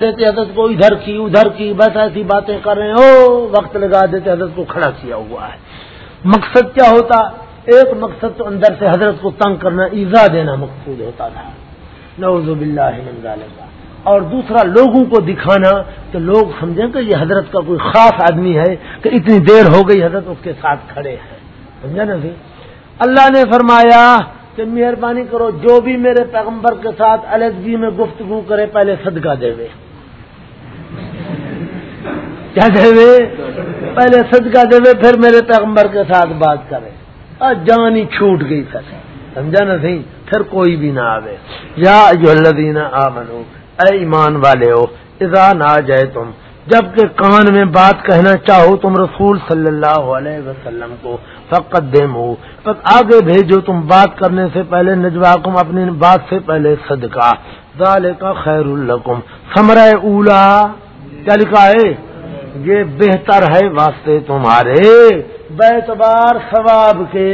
دیتے حضرت کو ادھر کی ادھر کی، بس ایسی باتیں کر رہے ہیں او وقت لگا دیتے حضرت کو کھڑا کیا ہوا ہے۔ مقصد کیا ہوتا؟ ایک مقصد تو اندر سے حضرت کو تنگ کرنا، ایزا دینا مقصود ہوتا تھا۔ نوز باللہ من ذالک۔ اور دوسرا، لوگوں کو دکھانا، کہ لوگ سمجھیں کہ یہ حضرت کا کوئی خاص آدمی ہے، کہ اتنی دیر ہو گئی حضرت اس کے ساتھ کھڑے ہیں۔ سمجھا نا سی اللہ نے فرمایا کہ مہربانی کرو، جو بھی میرے پیغمبر کے ساتھ الگ میں گفتگو کرے، پہلے صدقہ دے۔ کیا دے۔ پہلے صدقہ دے، پھر میرے پیغمبر کے ساتھ بات کرے۔ اور جان ہی چھوٹ گئی سر سمجھا نا سی پھر کوئی بھی نہ آوے۔ یا جو اللہ آ بنو اے ایمان والے ہو، اذا نہ جائے تم جبکہ کان میں بات کہنا چاہو تم رسول صلی اللہ علیہ وسلم کو فقط دیم ہو بس آگے بھیجو تم بات کرنے سے پہلے، نجوا کم اپنی بات سے پہلے صدقہ۔ ظال کا خیر القم سمرہ اولا، کیا لکھا ہے؟ یہ بہتر ہے واسطے تمہارے بیتبار ثواب کے۔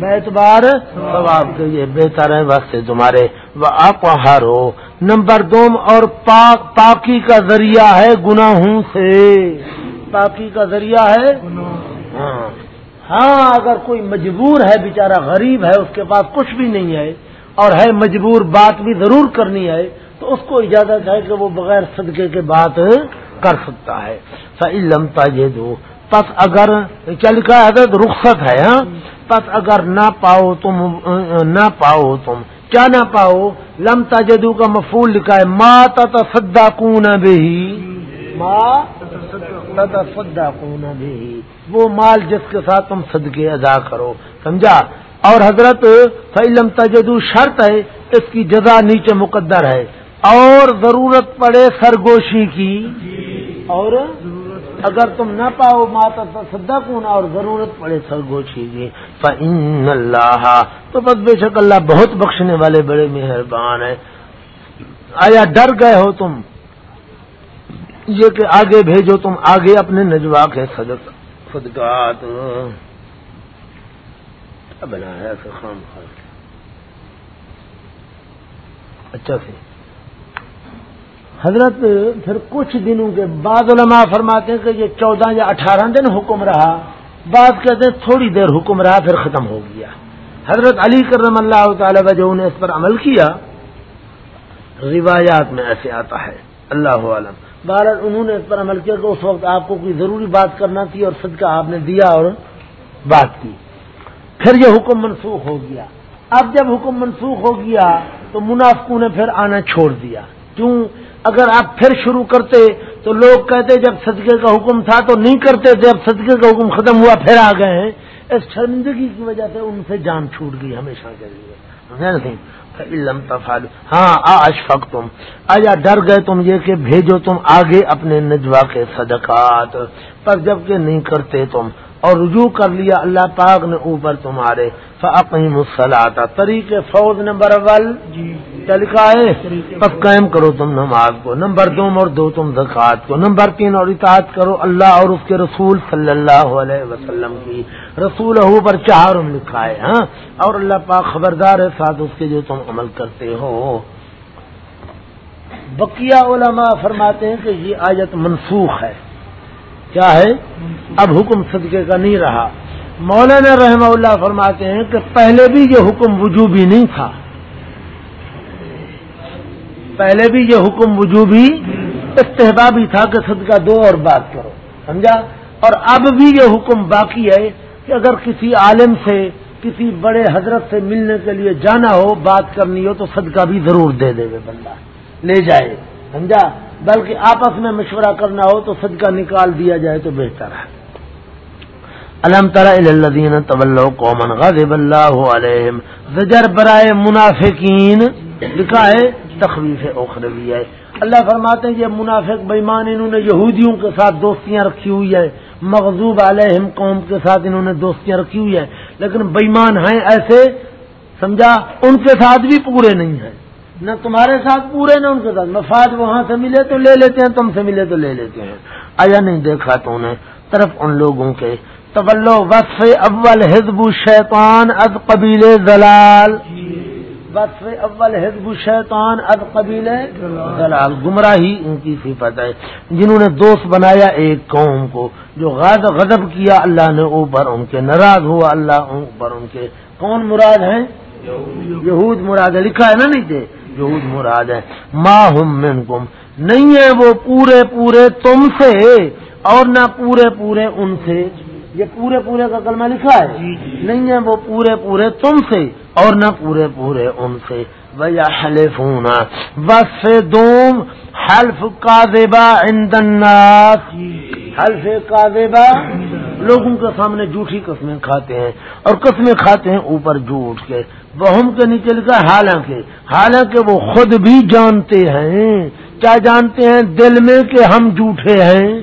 بیتبار ثواب کے، یہ بہتر ہے واسطے تمہارے۔ وہ آپ ہو نمبر دو اور پاک، پاکی کا ذریعہ ہے گناہوں سے۔ پاکی کا ذریعہ ہے ہاں ہاں اگر کوئی مجبور ہے، بیچارہ غریب ہے، اس کے پاس کچھ بھی نہیں ہے، اور ہے مجبور، بات بھی ضرور کرنی ہے، تو اس کو اجازت ہے کہ وہ بغیر صدقے کے بات کر سکتا ہے۔ علم یہ دو پس اگر کیا لکھا ہے؟ حضرت رخصت ہے ہاں؟ پس اگر نہ پاؤ تم، نہ پاؤ تم۔ کیا نہ پاؤ؟ لم تجدو کا مفول لکھا ہے ماں تصدا کون بھی ماں تصدا کون بھی وہ مال جس کے ساتھ تم صدقے ادا کرو۔ سمجھا؟ اور حضرت فعلم تجدو شرط ہے، اس کی جزا نیچے مقدر ہے۔ اور ضرورت پڑے سرگوشی کی۔ اور اگر تم نہ پاؤ ماتا سدا کون اور ضرورت پڑے سرگوشی کی۔ فن اللہ تو بس بے شک اللہ بہت بخشنے والے بڑے مہربان ہیں۔ آیا ڈر گئے ہو تم؟ یہ کہ آگے بھیجو تم آگے اپنے نجوا کے صدقات۔ بنایا خام خاص اچھا سی۔ حضرت پھر کچھ دنوں کے بعد علماء فرماتے ہیں کہ یہ چودہ یا اٹھارہ دن حکم رہا۔ بعد کہتے ہیں تھوڑی دیر حکم رہا، پھر ختم ہو گیا۔ حضرت علی کرم اللہ تعالی کا جو انہیں اس پر عمل کیا۔ روایات میں ایسے آتا ہے۔ اللہ عالم بہرحال انہوں نے اس پر عمل کیا کہ اس وقت آپ کو کوئی ضروری بات کرنا تھی اور صدقہ آپ نے دیا اور بات کی۔ پھر یہ حکم منسوخ ہو گیا۔ اب جب حکم منسوخ ہو گیا تو منافقوں نے پھر آنا چھوڑ دیا۔ کیوں؟ اگر آپ پھر شروع کرتے تو لوگ کہتے جب صدقے کا حکم تھا تو نہیں کرتے تھے اب صدقے کا حکم ختم ہوا پھر آ گئے ہیں۔ اس شرمندگی کی وجہ سے ان سے جان چھوٹ گئی ہمیشہ کے لیے۔ ہاں آج فق تم آیا ڈر گئے تم یہ کہ بھیجو تم آگے اپنے نجوا کے صدقات۔ پر جبکہ نہیں کرتے تم اور رجوع کر لیا اللہ پاک نے اوپر تمہارے۔ فقیم الصلاح طریق فوج نمبر اول۔ جی کیا ہے؟ بس قائم کرو تم نماز کو۔ نمبر دو اور دو تم زکات کو۔ نمبر تین، اور اطاعت کرو اللہ اور اس کے رسول صلی اللہ علیہ وسلم کی۔ رسول پر چار لکھا ہے ہاں اور اللہ پاک خبردار ہے ساتھ اس کے جو تم عمل کرتے ہو۔ بقیہ علماء فرماتے ہیں کہ یہ آیت منسوخ ہے۔ کیا ہے؟ اب حکم صدقے کا نہیں رہا۔ مولانا رحمہ اللہ فرماتے ہیں کہ پہلے بھی یہ حکم وجوبی نہیں تھا۔ پہلے بھی یہ حکم وجوبی استحبابی تھا کہ صدقہ دو اور بات کرو۔ سمجھا؟ اور اب بھی یہ حکم باقی ہے کہ اگر کسی عالم سے، کسی بڑے حضرت سے ملنے کے لیے جانا ہو بات کرنی ہو، تو صدقہ بھی ضرور دے دے بندہ۔ لے جائے۔ سمجھا؟ بلکہ آپس میں مشورہ کرنا ہو تو صدقہ نکال دیا جائے تو بہتر ہے۔ الم ترین طول قومن غضب اللہ علیہم۔ زجر برائے منافقین۔ لکھا ہے، تخویف اخروی ہے۔ اللہ فرماتے ہیں، یہ منافق بےمان انہوں نے یہودیوں کے ساتھ دوستیاں رکھی ہوئی ہے مغزوب علیہم قوم کے ساتھ انہوں نے دوستیاں رکھی ہوئی ہے لیکن بےمان ہیں ایسے، سمجھا؟ ان کے ساتھ بھی پورے نہیں ہیں۔ نہ تمہارے ساتھ پورے نہ ان کے ساتھ۔ مفاد وہاں سے ملے تو لے لیتے ہیں، تم سے ملے تو لے لیتے ہیں۔ آیا نہیں دیکھا تو انہیں طرف ان لوگوں کے۔ طلو وصف اول حزب الشیطان از قبیل زلال۔ بس اول حزب شیطان اب قبیل دلال گمراہی ان کی صفت ہے۔ جنہوں نے دوست بنایا ایک قوم کو، جو غد غضب کیا اللہ نے اوپر، ان کے ناراض ہوا اللہ اوپر، ان کے۔ کون مراد ہیں؟ یہود۔ مراد ہے۔ لکھا ہے نا نہیں یہود مراد ہے۔ ماں ہم منکم۔ نہیں ہے وہ پورے پورے تم سے اور نہ پورے پورے ان سے۔ یہ پورے پورے کا کلمہ لکھا ہے۔ جی، جی۔ نہیں ہے وہ پورے پورے تم سے اور نہ پورے پورے ان سے۔ بھیا حلف ہونا بس دوم حلف کا دیبا حلف کا دیبا لوگوں کے سامنے جھوٹھی قسمیں کھاتے ہیں اور قسمیں کھاتے ہیں اوپر جھوٹ کے۔ بہم کے نیچے لکھا حالانکہ حالانکہ وہ خود بھی جانتے ہیں۔ کیا جانتے ہیں؟ دل میں کہ ہم جھوٹے ہیں۔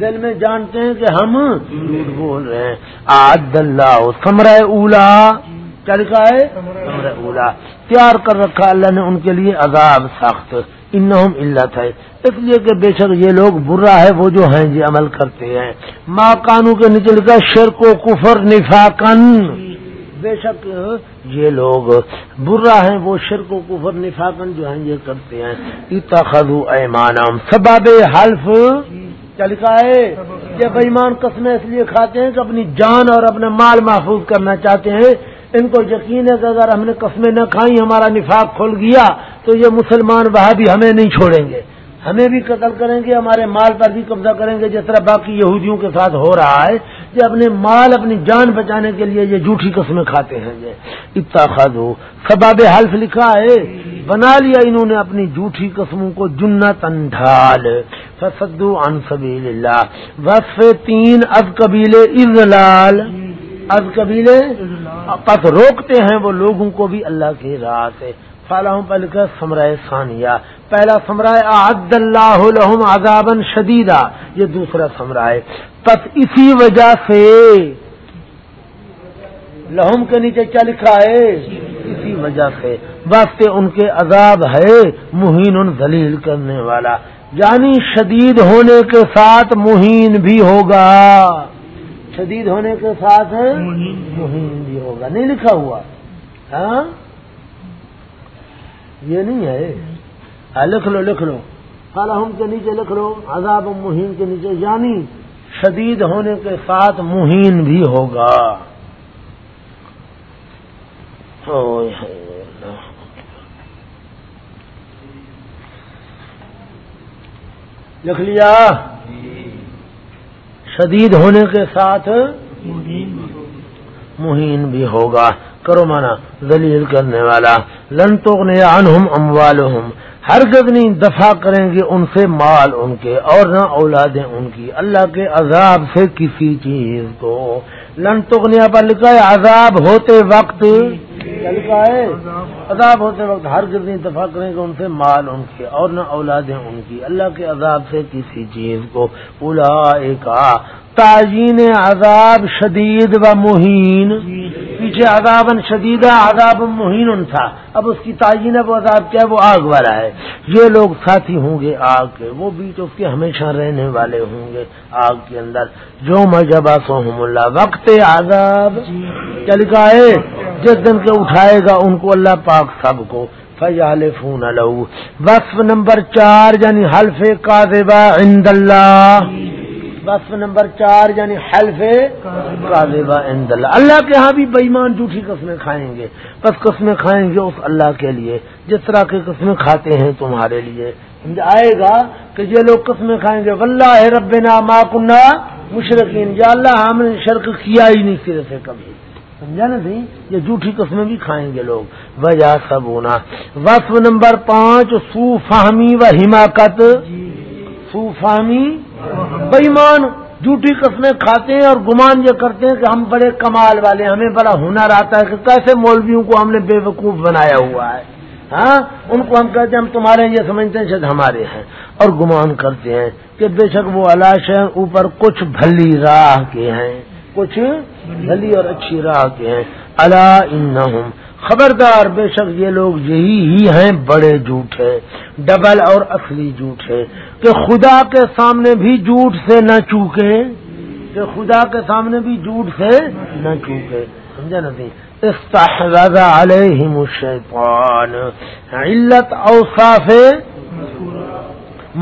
دل میں جانتے ہیں کہ ہم جھوٹ بول رہے ہیں۔ آج اللہ سمرہ اولا۔ کیا لکھا ہے؟ سمرہ اولا۔ تیار کر رکھا اللہ نے ان کے لیے عذاب سخت۔ انہم علت ہے اس لیے کہ بے شک یہ لوگ برا ہے، وہ جو ہیں جی عمل کرتے ہیں۔ ماں کانو کے نچل کا شرک و کفر نفاقن بے شک یہ لوگ برا ہیں، وہ شرک و کفر نفاقن جو ہیں یہ کرتے ہیں۔ اتخذو ایمانام سباب حلف۔ کیا لکھا ہے؟ کہ بےمان قسمیں اس لیے کھاتے ہیں کہ اپنی جان اور اپنا مال محفوظ کرنا چاہتے ہیں۔ ان کو یقین ہے کہ اگر ہم نے قسمیں نہ کھائی، ہمارا نفاق کھل گیا، تو یہ مسلمان وہاں بھی ہمیں نہیں چھوڑیں گے۔ ہمیں بھی قتل کریں گے، ہمارے مال پر بھی قبضہ کریں گے، جس طرح باقی یہودیوں کے ساتھ ہو رہا ہے کہ اپنے مال، اپنی جان بچانے کے لیے یہ جھوٹھی قسمیں کھاتے ہیں۔ یہ اتنا ہو سباب حلف لکھا ہے۔ بنا لیا انہوں نے اپنی جھوٹھی قسموں کو جنت انڈال فسدو عن سبیل اللہ۔ وصف تین اب قبیلے اضلال اب قبیلے پس روکتے ہیں وہ لوگوں کو بھی اللہ کی راہ سے۔ فلاں پل کا سمرائے ثانیہ پہلا سمرائے عد اللہ لہم عذابن شدیدہ یہ دوسرا سمرائے پس اسی وجہ سے لہم کے نیچے کیا لکھا ہے؟ اسی وجہ سے۔ بس ان کے عذاب ہے مہین ان ذلیل کرنے والا۔ یعنی شدید ہونے کے ساتھ مہین بھی ہوگا۔ شدید ہونے کے ساتھ مہین بھی ہوگا۔ نہیں لکھا ہوا۔ ہاں؟ یہ نہیں ہے۔ ہاں، لکھ لو لکھ لو۔ ہم کے نیچے لکھ لو عذاب مہین کے نیچے یعنی شدید ہونے کے ساتھ مہین بھی ہوگا۔ لکھ لیا۔ شدید ہونے کے ساتھ مہین بھی ہوگا۔ کرو مانا دلیل کرنے والا۔ لن تو عنہم اموالہم۔ ہر گدنی دفاع کریں گے ان سے مال ان کے اور نہ اولادیں ان کی۔ اللہ کے عذاب سے کسی چیز کو۔ لن تغنیا پر لکھا ہے عذاب ہوتے وقت لکھا ہے۔ عذاب ہوتے وقت ہر کتنی دفاع کریں گے ان سے، مال ان کے اور نہ اولادیں ان کی۔ اللہ کے عذاب سے کسی چیز کو الا ایک تعین عذاب شدید و مہین۔ پیچھے عذاب شدید، عذاب مہین تھا۔ اب اس کی تعین وہ عذاب کیا وہ آگ والا ہے۔ یہ لوگ ساتھی ہوں گے آگ کے۔ وہ بیچ اس کے ہمیشہ رہنے والے ہوں گے آگ کے اندر۔ جو مجبا سوہم اللہ۔ وقت عذاب۔ چل کا ہے؟ جس دن کے اٹھائے گا ان کو اللہ پاک سب کو۔ فیال فون وصف نمبر چار یعنی حلف کا عند اللہ۔ وصف نمبر چار یعنی حلف عند اللہ۔ اللہ کے ہاں بھی بےمان جھوٹھی قسمیں کھائیں گے۔ بس قسمیں کھائیں گے اس اللہ کے لیے۔ جس طرح کی قسمیں کھاتے ہیں تمہارے لیے۔ آئے گا کہ یہ لوگ قسمیں کھائیں گے۔ واللہ ربنا ما کنہ مشرقین یا اللہ ہم نے شرک کیا ہی نہیں سرے سے کبھی۔ سمجھا نا سی یہ جھوٹھی قسمیں بھی کھائیں گے لوگ۔ وجہ سب ہونا وصف نمبر پانچ سو فہمی و حماقت۔ سو فہمی بےمان جھوٹی قسمیں کھاتے ہیں اور گمان یہ کرتے ہیں کہ ہم بڑے کمال والے ہمیں بڑا ہنر آتا ہے کہ کیسے مولویوں کو ہم نے بے وقوف بنایا ہوا ہے۔ ہاں؟ ان کو ہم کہتے ہیں، ہم تمہارے یہ سمجھتے ہیں شاید ہمارے ہیں۔ اور گمان کرتے ہیں کہ بے شک وہ علاش ہیں، اوپر کچھ بھلی راہ کے ہیں۔ کچھ بھلی اور اچھی راہ کے ہیں۔ اللہ ان خبردار بے شک یہ لوگ یہی ہی ہیں بڑے جھوٹے ڈبل اور اصلی جھوٹے کہ خدا کے سامنے بھی جھوٹ سے نہ چوکے، کہ خدا کے سامنے بھی جھوٹ سے نہ چوکے۔ سمجھا نا استحوذ علیہم الشیطان۔ علت اوصاف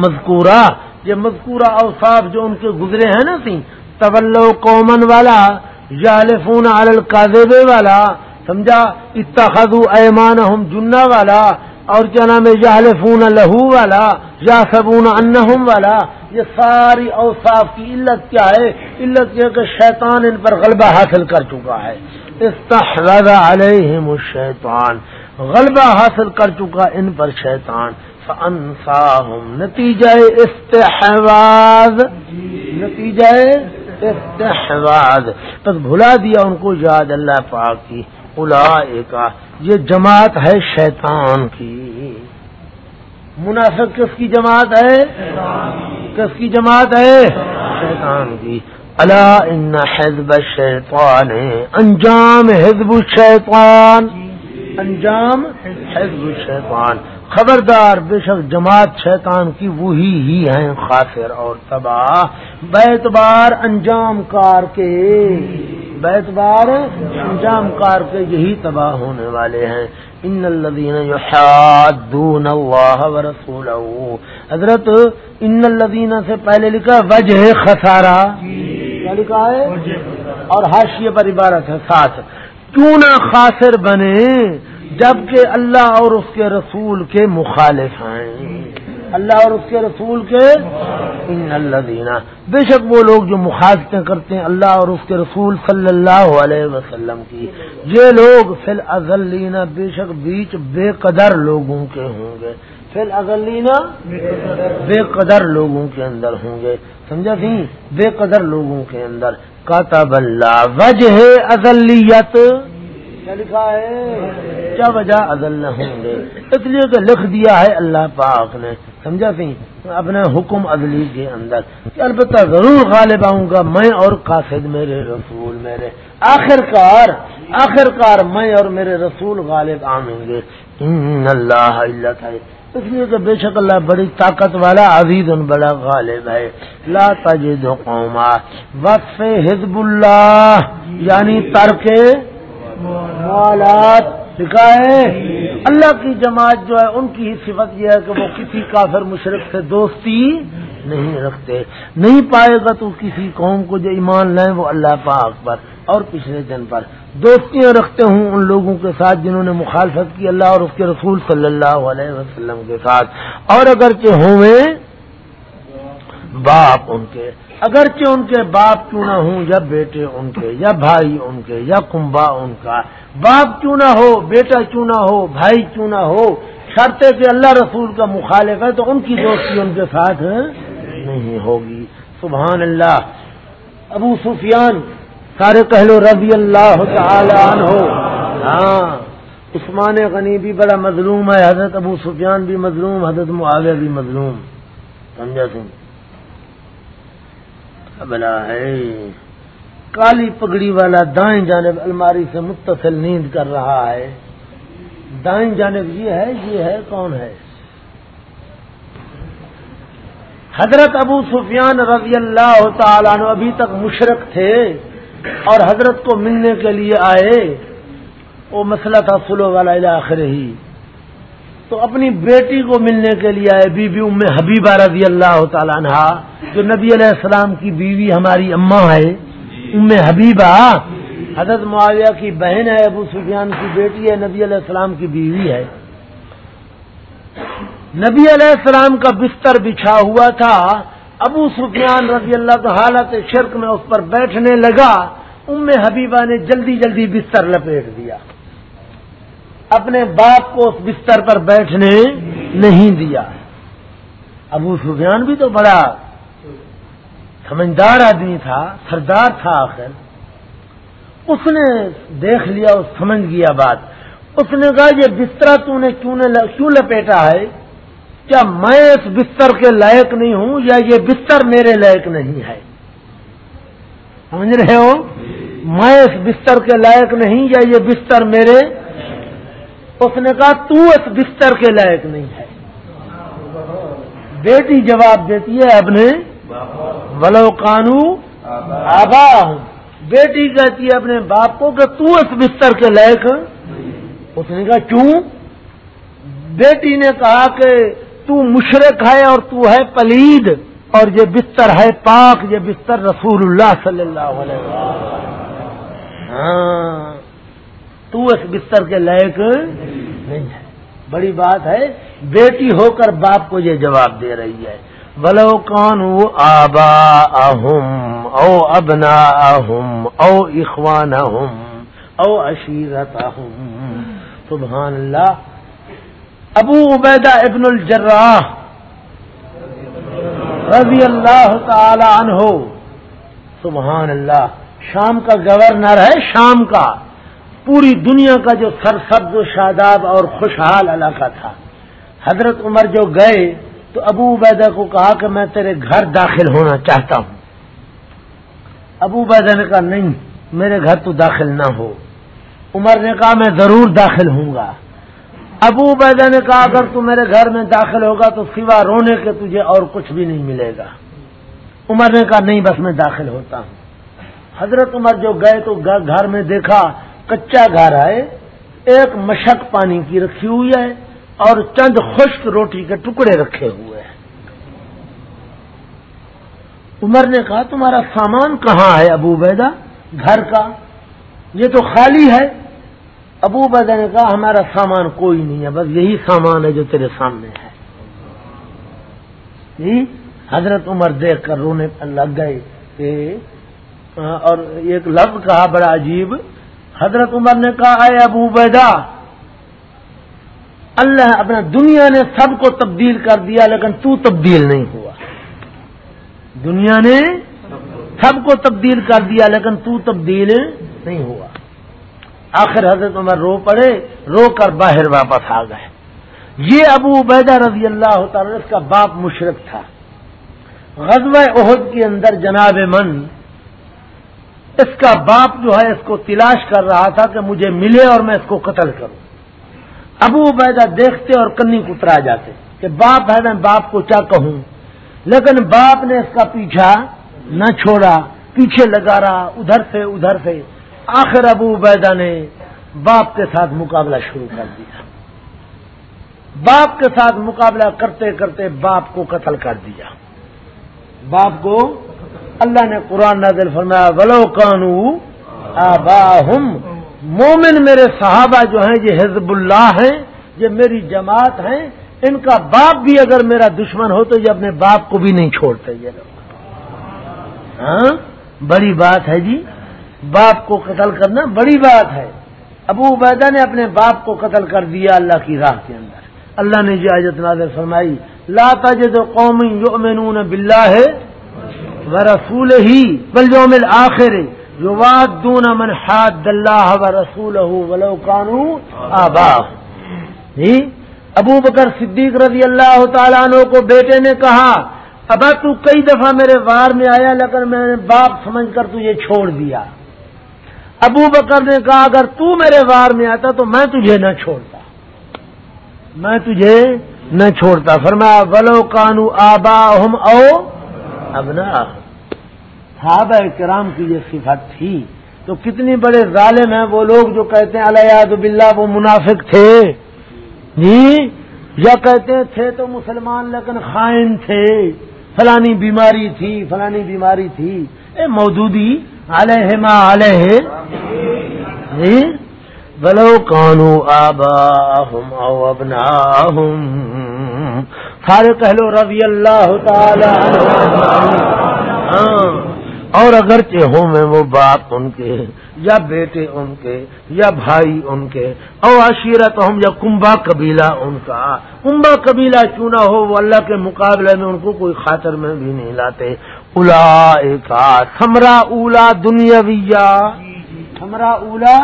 مذکورہ۔ یہ مذکورہ اوصاف جو ان کے گزرے ہیں نا سی طلو قومن والا، یالفون علی القاذب والا۔ سمجھا؟ اتخذوا ایمانہم جنہ والا اور کیا نام ہے یالفون لہو والا یا سبون انہم والا، یہ ساری اوصاف کی علت کیا ہے؟ علت یہ کہ شیطان ان پر غلبہ حاصل کر چکا ہے۔ استحوذ علیہم الشیطان، غلبہ حاصل کر چکا ان پر شیطان۔ فانساہم، نتیجہ استحواذ۔ نتیجہ استحواذ۔ بس بھلا دیا ان کو یاد اللہ پاک کی۔ الا یہ جماعت ہے شیطان کی۔ منافق کس کی جماعت ہے؟ کس کی جماعت ہے؟ شیطان کی۔ اللہ ان حزب شیطان انجام حزب الشیطان۔ انجام حزب الشیطان۔ خبردار، بے شک جماعت شیطان کی وہی ہی ہیں، خاطر اور تباہ، بیت بار انجام کار کے۔ بیت بار انجام کار کے یہی تباہ ہونے والے ہیں۔ ان الذين يحادون الله ورسوله حضرت ان الذين سے پہلے لکھا وجہ خسارہ۔ کیا لکھا ہے؟ اور حاشیے پر عبارت ہے ساتھ۔ کیوں نہ خاصر بنے جبکہ اللہ اور اس کے رسول کے مخالف ہیں۔ اللہ اور اس کے رسول کے ان اللہ دینا بے شک وہ لوگ جو مخالفتیں کرتے ہیں اللہ اور اس کے رسول صلی اللہ علیہ وسلم کی. یہ لوگ فل ازلینا بے شک بیچ بے قدر لوگوں کے ہوں گے. فل ازلینا بے قدر لوگوں کے اندر ہوں گے. سمجھا سی بے قدر لوگوں کے اندر. کاتب اللہ، وجہ ازلیت کیا لکھا ہے؟ کیا وجہ ازل نہ ہوں گے؟ اس لیے کہ لکھ دیا ہے اللہ پاک نے. سمجھا سی اپنے حکم عدلی کے اندر کہ البتہ ضرور غالب آؤں گا، میں اور قاصد میرے رسول، میرے آخر کار آخر کار میں اور میرے رسول غالب آئیں گے۔ اللہ اللہ اس لیے کہ بے شک اللہ بڑی طاقت والا، عزیز ان بڑا غالب ہے۔ لا تجد قوما۔ وقف حزب اللہ یعنی ترک موالات ہے۔ اللہ کی جماعت جو ہے، ان کی ہی صفت یہ ہے کہ وہ کسی کافر مشرق سے دوستی نہیں رکھتے۔ نہیں پائے گا تو کسی قوم کو جو ایمان لائیں، وہ اللہ پاک پر اور پچھلے دن پر۔ دوستیاں رکھتے ہوں ان لوگوں کے ساتھ جنہوں نے مخالفت کی اللہ اور اس کے رسول صلی اللہ علیہ وسلم کے ساتھ۔ اور اگرچہ ہوں باپ ان کے۔ اگرچہ ان کے باپ کیوں نہ ہوں، یا بیٹے ان کے، یا بھائی ان کے، یا کنبا ان کا، باپ کیوں نہ ہو، بیٹا کیوں نہ ہو، بھائی کیوں نہ ہو، شرط کہ اللہ رسول کا مخالف ہے تو ان کی دوستی ان کے ساتھ نہیں ہوگی۔ سبحان اللہ۔ ابو سفیان سارے کہلو رضی اللہ تعالی عنہ۔ ہاں عثمان غنی بھی بڑا مظلوم ہے، حضرت ابو سفیان بھی مظلوم، حضرت معاویہ بھی مظلوم۔ سمجھا سنگھ بلا ہے۔ کالی پگڑی والا دائیں جانب الماری سے متصل نیند کر رہا ہے۔ دائیں جانب یہ ہے یہ ہے، کون ہے؟ حضرت ابو سفیان رضی اللہ تعالیٰ عنہ ابھی تک مشرق تھے اور حضرت کو ملنے کے لیے آئے۔ وہ مسئلہ تھا سلو والا آخر ہی۔ تو اپنی بیٹی کو ملنے کے لیے آئے بی بی ام حبیبہ رضی اللہ تعالیٰ عنہ جو نبی علیہ السلام کی بیوی ہماری اماں ہے۔ ام حبیبہ، حضرت معاویہ کی بہن ہے، ابو سفیان کی بیٹی ہے، نبی علیہ السلام کی بیوی ہے۔ نبی علیہ السلام کا بستر بچھا ہوا تھا۔ ابو سفیان رضی اللہ کا حالت شرک میں اس پر بیٹھنے لگا۔ ام حبیبہ نے جلدی جلدی بستر لپیٹ دیا۔ اپنے باپ کو اس بستر پر بیٹھنے نہیں دیا۔ ابو سفیان بھی تو بڑا سمجھدار آدمی تھا، سردار تھا آخر۔ اس نے دیکھ لیا اور سمجھ گیا بات۔ اس نے کہا، یہ بستر تو نے کیوں لپیٹا ہے؟ کیا میں اس بستر کے لائق نہیں ہوں یا یہ بستر میرے لائق نہیں ہے؟ سمجھ رہے ہو؟ میں اس بستر کے لائق نہیں یا یہ بستر میرے اس نے کہا تو اس بستر کے لائق نہیں ہے۔ بیٹی جواب دیتی ہے اپنے ولو قانو آبا ہوں بیٹی کہتی ہے اپنے باپ کو کہ تو اس بستر کے لائق اس نے کہا کیوں؟ بیٹی نے کہا کہ تو مشرق ہے اور تو ہے پلید، اور یہ بستر ہے پاک، یہ بستر رسول اللہ صلی اللہ علیہ وسلم۔ ہاں۔ تو اس بستر کے لائق نہیں ہے۔ بڑی بات ہے، بیٹی ہو کر باپ کو یہ جواب دے رہی ہے۔ بلو کون وہ آبا اہم او ابنا اہم او اخوان اہم او عشیرت اہم سبحان اللہ۔ ابو عبیدہ ابن الجراح رضی اللہ تعالی عنہ۔ سبحان اللہ۔ شام کا گورنر ہے، شام کا۔ پوری دنیا کا جو سرسبز و شاداب اور خوشحال علاقہ تھا۔ حضرت عمر جو گئے تو ابو عبیدہ کو کہا کہ میں تیرے گھر داخل ہونا چاہتا ہوں۔ ابو عبیدہ نے کہا، نہیں، میرے گھر تو داخل نہ ہو۔ عمر نے کہا، میں ضرور داخل ہوں گا۔ ابو عبیدہ نے کہا، اگر تو میرے گھر میں داخل ہوگا تو سوا رونے کے تجھے اور کچھ بھی نہیں ملے گا۔ عمر نے کہا، نہیں، بس میں داخل ہوتا ہوں۔ حضرت عمر جو گئے تو گھر میں دیکھا کچا گھر ہے ایک مشک پانی کی رکھی ہوئی ہے اور چند خشک روٹی کے ٹکڑے رکھے ہوئے ہیں۔ عمر نے کہا، تمہارا سامان کہاں ہے ابو بیدا گھر کا۔ یہ تو خالی ہے۔ ابو بدا نے کہا، ہمارا سامان کوئی نہیں ہے، بس یہی سامان ہے جو تیرے سامنے ہے۔ جی حضرت عمر دیکھ کر رونے لگ گئے۔ اور ایک لفظ کہا، بڑا عجیب۔ حضرت عمر نے کہا، اے ابو بیدا اللہ اپنا دنیا نے سب کو تبدیل کر دیا، لیکن تو تبدیل نہیں ہوا۔ دنیا نے سب کو تبدیل کر دیا، لیکن تو تبدیل نہیں ہوا۔ آخر حضرت عمر رو پڑے، رو کر باہر واپس آ گئے۔ یہ ابو عبیدہ رضی اللہ تعالی اس کا باپ مشرق تھا۔ غزب عہد کے اندر جناب من اس کا باپ جو ہے اس کو تلاش کر رہا تھا کہ مجھے ملے اور میں اس کو قتل کروں۔ ابو عبیدہ دیکھتے اور کنی کترا جاتے کہ باپ ہے میں باپ کو کیا کہوں؟ لیکن باپ نے اس کا پیچھا نہ چھوڑا، پیچھے لگا رہا، ادھر سے ادھر سے۔ آخر ابو عبیدہ نے باپ کے ساتھ مقابلہ شروع کر دیا۔ باپ کے ساتھ مقابلہ کرتے کرتے باپ کو قتل کر دیا۔ باپ کو اللہ نے قرآن نازل فرمایا، ولو کانو آبا مومن میرے صحابہ جو ہیں، یہ حزب اللہ ہیں، یہ میری جماعت ہیں، ان کا باپ بھی اگر میرا دشمن ہو تو یہ اپنے باپ کو بھی نہیں چھوڑتے یہ لوگ۔ ہاں؟ بڑی بات ہے جی باپ کو قتل کرنا بڑی بات ہے۔ ابو عبیدہ نے اپنے باپ کو قتل کر دیا اللہ کی راہ کے اندر۔ اللہ نے جو عجت نازر فرمائی، لا تجد قوم یؤمنون باللہ ہے وہ رسول ہی بل یوم آخر جو دون من حاد اللہ و رسول ولو کانو آبا جی؟ ابو بکر صدیق رضی اللہ تعالیٰ عنہ کو بیٹے نے کہا، ابا تو کئی دفعہ میرے وار میں آیا، لیکن میں نے باپ سمجھ کر تو یہ چھوڑ دیا۔ ابو بکر نے کہا، اگر تو میرے وار میں آتا تو میں تجھے نہ چھوڑتا۔ میں تجھے نہ چھوڑتا۔ فرمایا، ولو کانو آبا ہم او ابنا صحابہ کرام کی یہ صفت تھی تو کتنی بڑے ظالم ہیں وہ لوگ جو کہتے ہیں علیہ باللہ، وہ منافق تھے۔ جی؟ یا کہتے تھے تو مسلمان لیکن خائن تھے۔ فلانی بیماری تھی، فلانی بیماری تھی۔ اے مودودی، علیہ ما علیہ۔ جی؟ بلو کانو آبا او ابنا سارے کہہ لو رضی اللہ تعالی ہاں۔ اور اگرچہ ہوں میں وہ باپ ان کے یا بیٹے ان کے یا بھائی ان کے او عشیرت ہم یا کمبا قبیلہ ان کا۔ کمبا قبیلہ کیوں نہ ہو وہ اللہ کے مقابلے میں ان کو کوئی خاطر میں بھی نہیں لاتے۔ الا سمرا اولا دنیا سمرا اولا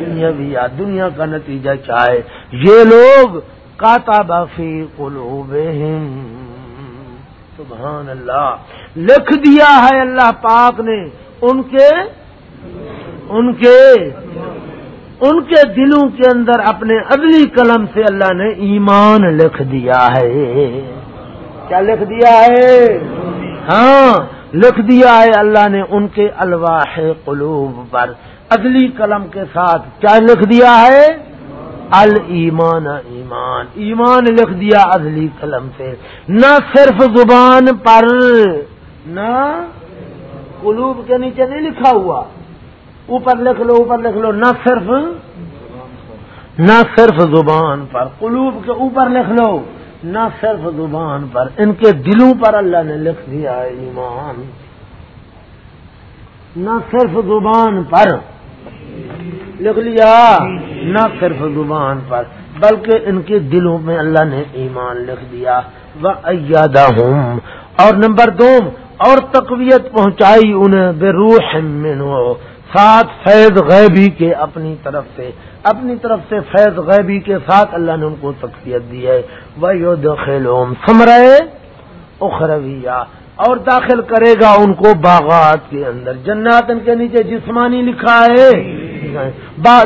دنیا دنیا کا نتیجہ چاہے یہ لوگ کاتا بافی سبحان اللہ۔ لکھ دیا ہے اللہ پاک نے۔ ان کے ان کے ان کے دلوں کے اندر اپنے اگلی قلم سے اللہ نے ایمان لکھ دیا ہے۔ کیا لکھ دیا ہے؟ ہاں لکھ دیا ہے اللہ نے ان کے الواح قلوب پر۔ اگلی قلم کے ساتھ کیا لکھ دیا ہے؟ المان ایمان. ایمان لکھ دیا اگلی قلم سے. نہ صرف زبان پر، نہ قلوب کے نیچے نہیں لکھا ہوا. اوپر لکھ لو، اوپر لکھ لو، نہ صرف نہ صرف زبان پر. قلوب کے اوپر لکھ لو، نہ صرف زبان پر. ان کے دلوں پر اللہ نے لکھ دیا ایمان. نہ صرف زبان پر. لکھ لیا، نہ صرف زبان پر. بلکہ ان کے دلوں میں اللہ نے ایمان لکھ دیا۔ وہ ایادہ ہوں اور نمبر دو، اور تقویت پہنچائی انہیں بے روح ساتھ فیض غیبی کے اپنی طرف سے۔ اپنی طرف سے فیض غیبی کے ساتھ اللہ نے ان کو تقویت دی ہے۔ وہ یو دخلوم سمرے اخرویہ۔ اور داخل کرے گا ان کو باغات کے اندر۔ جنات ان کے نیچے جسمانی لکھا ہے۔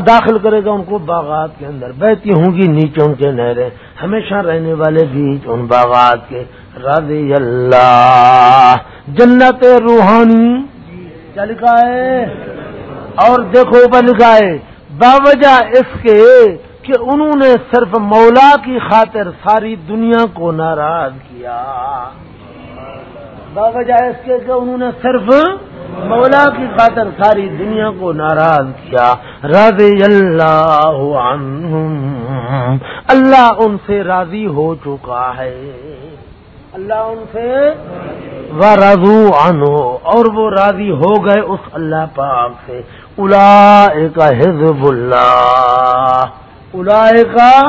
داخل کرے گا ان کو باغات کے اندر۔ بہتی ہوں گی نیچے ان کے نہریں۔ ہمیشہ رہنے والے بیچ ان باغات کے۔ رضی اللہ۔ جنت روحانی۔ کیا لکھا ہے؟ اور دیکھو اوپر لکھا ہے۔ باوجہ اس کے کہ انہوں نے صرف مولا کی خاطر ساری دنیا کو ناراض کیا۔ باوجہ اس کے کہ انہوں نے صرف مولا کی خاطر ساری دنیا کو ناراض کیا، رضی اللہ عنہم۔ اللہ ان سے راضی ہو چکا ہے۔ اللہ ان سے وہ رضو عنہ، اور وہ راضی ہو گئے اس اللہ پاک سے۔ الا حزب اللہ۔ الا کا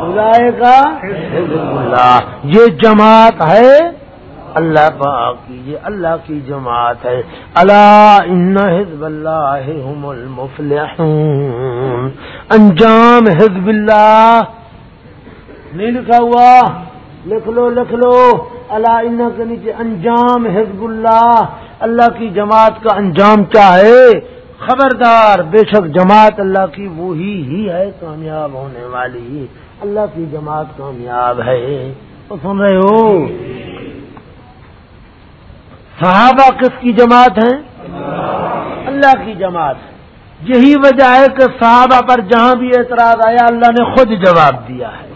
الا حزب اللہ۔ یہ جماعت ہے اللہ پاک یہ اللہ کی جماعت ہے۔ اللہ ان حزب اللہ المفلحون۔ انجام حزب اللہ۔ نہیں لکھا ہوا۔ لکھ لو لکھ لو۔ اللہ ان کے نیچے انجام حزب اللہ۔ اللہ کی جماعت کا انجام کیا ہے؟ خبردار، بے شک جماعت اللہ کی وہی ہی ہے، کامیاب ہونے والی۔ اللہ کی جماعت کامیاب ہے۔ تو سن رہے ہو؟ صحابہ کس کی جماعت ہیں؟ اللہ کی جماعت یہی وجہ ہے کہ صحابہ پر جہاں بھی اعتراض آیا، اللہ نے خود جواب دیا ہے۔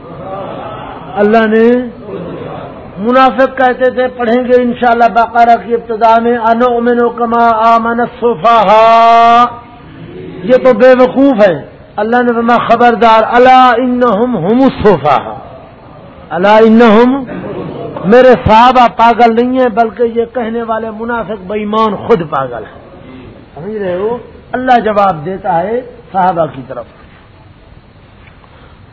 اللہ نے منافق کہتے تھے، پڑھیں گے انشاءاللہ شاء کی ابتدا میں انو امن کما آمن صفا یہ تو بے وقوف ہے اللہ نے فرما خبردار اللہ ان ہم صوفا اللہ ان میرے صحابہ پاگل نہیں ہیں، بلکہ یہ کہنے والے منافق بےمان خود پاگل ہیں۔ سمجھ رہے ہو؟ اللہ جواب دیتا ہے صحابہ کی طرف۔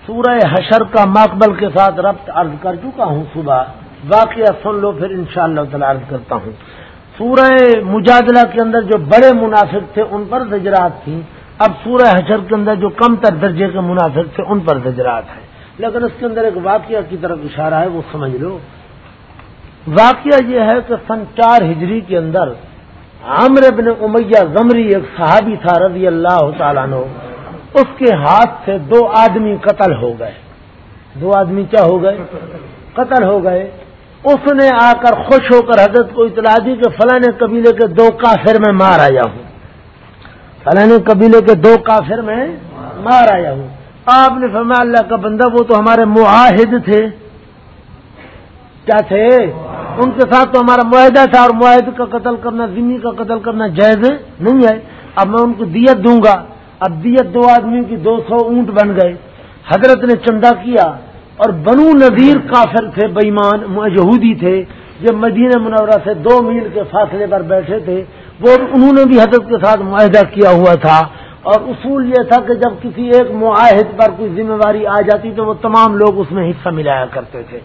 سورہ حشر کا مقبل کے ساتھ ربط عرض کر چکا ہوں صبح۔ واقعہ سن لو، پھر انشاءاللہ شاء اللہ عرض کرتا ہوں۔ سورہ مجادلہ کے اندر جو بڑے منافق تھے، ان پر زجرات تھیں۔ اب سورہ حشر کے اندر جو کم تر درجے کے منافق تھے، ان پر زجرات ہیں۔ لیکن اس کے اندر ایک واقعہ کی طرف اشارہ ہے، وہ سمجھ لو۔ واقعہ یہ ہے کہ سن چار ہجری کے اندر عامر بن امیہ غمری ایک صحابی تھا رضی اللہ تعالیٰ نو اس کے ہاتھ سے دو آدمی قتل ہو گئے۔ دو آدمی کیا ہو گئے؟ قتل ہو گئے۔ اس نے آ کر خوش ہو کر حضرت کو اطلاع دی کہ فلاں قبیلے کے دو کافر میں مار آیا ہوں۔ فلاں قبیلے کے دو کافر میں مار آیا ہوں۔ آپ نے فرمایا اللہ کا بندہ وہ تو ہمارے معاہد تھے۔ کیا تھے؟ ان کے ساتھ تو ہمارا معاہدہ تھا اور معاہدے کا قتل کرنا، زمین کا قتل کرنا جائز نہیں ہے۔ اب میں ان کو دیت دوں گا۔ اب دیت دو آدمی کی دو سو اونٹ بن گئے۔ حضرت نے چندہ کیا اور بنو نذیر کافر تھے بےمان یہودی تھے۔ جب مدینہ منورہ سے دو میل کے فاصلے پر بیٹھے تھے، وہ انہوں نے بھی حضرت کے ساتھ معاہدہ کیا ہوا تھا۔ اور اصول یہ تھا کہ جب کسی ایک معاہد پر کوئی ذمہ داری آ جاتی تو وہ تمام لوگ اس میں حصہ ملایا کرتے تھے۔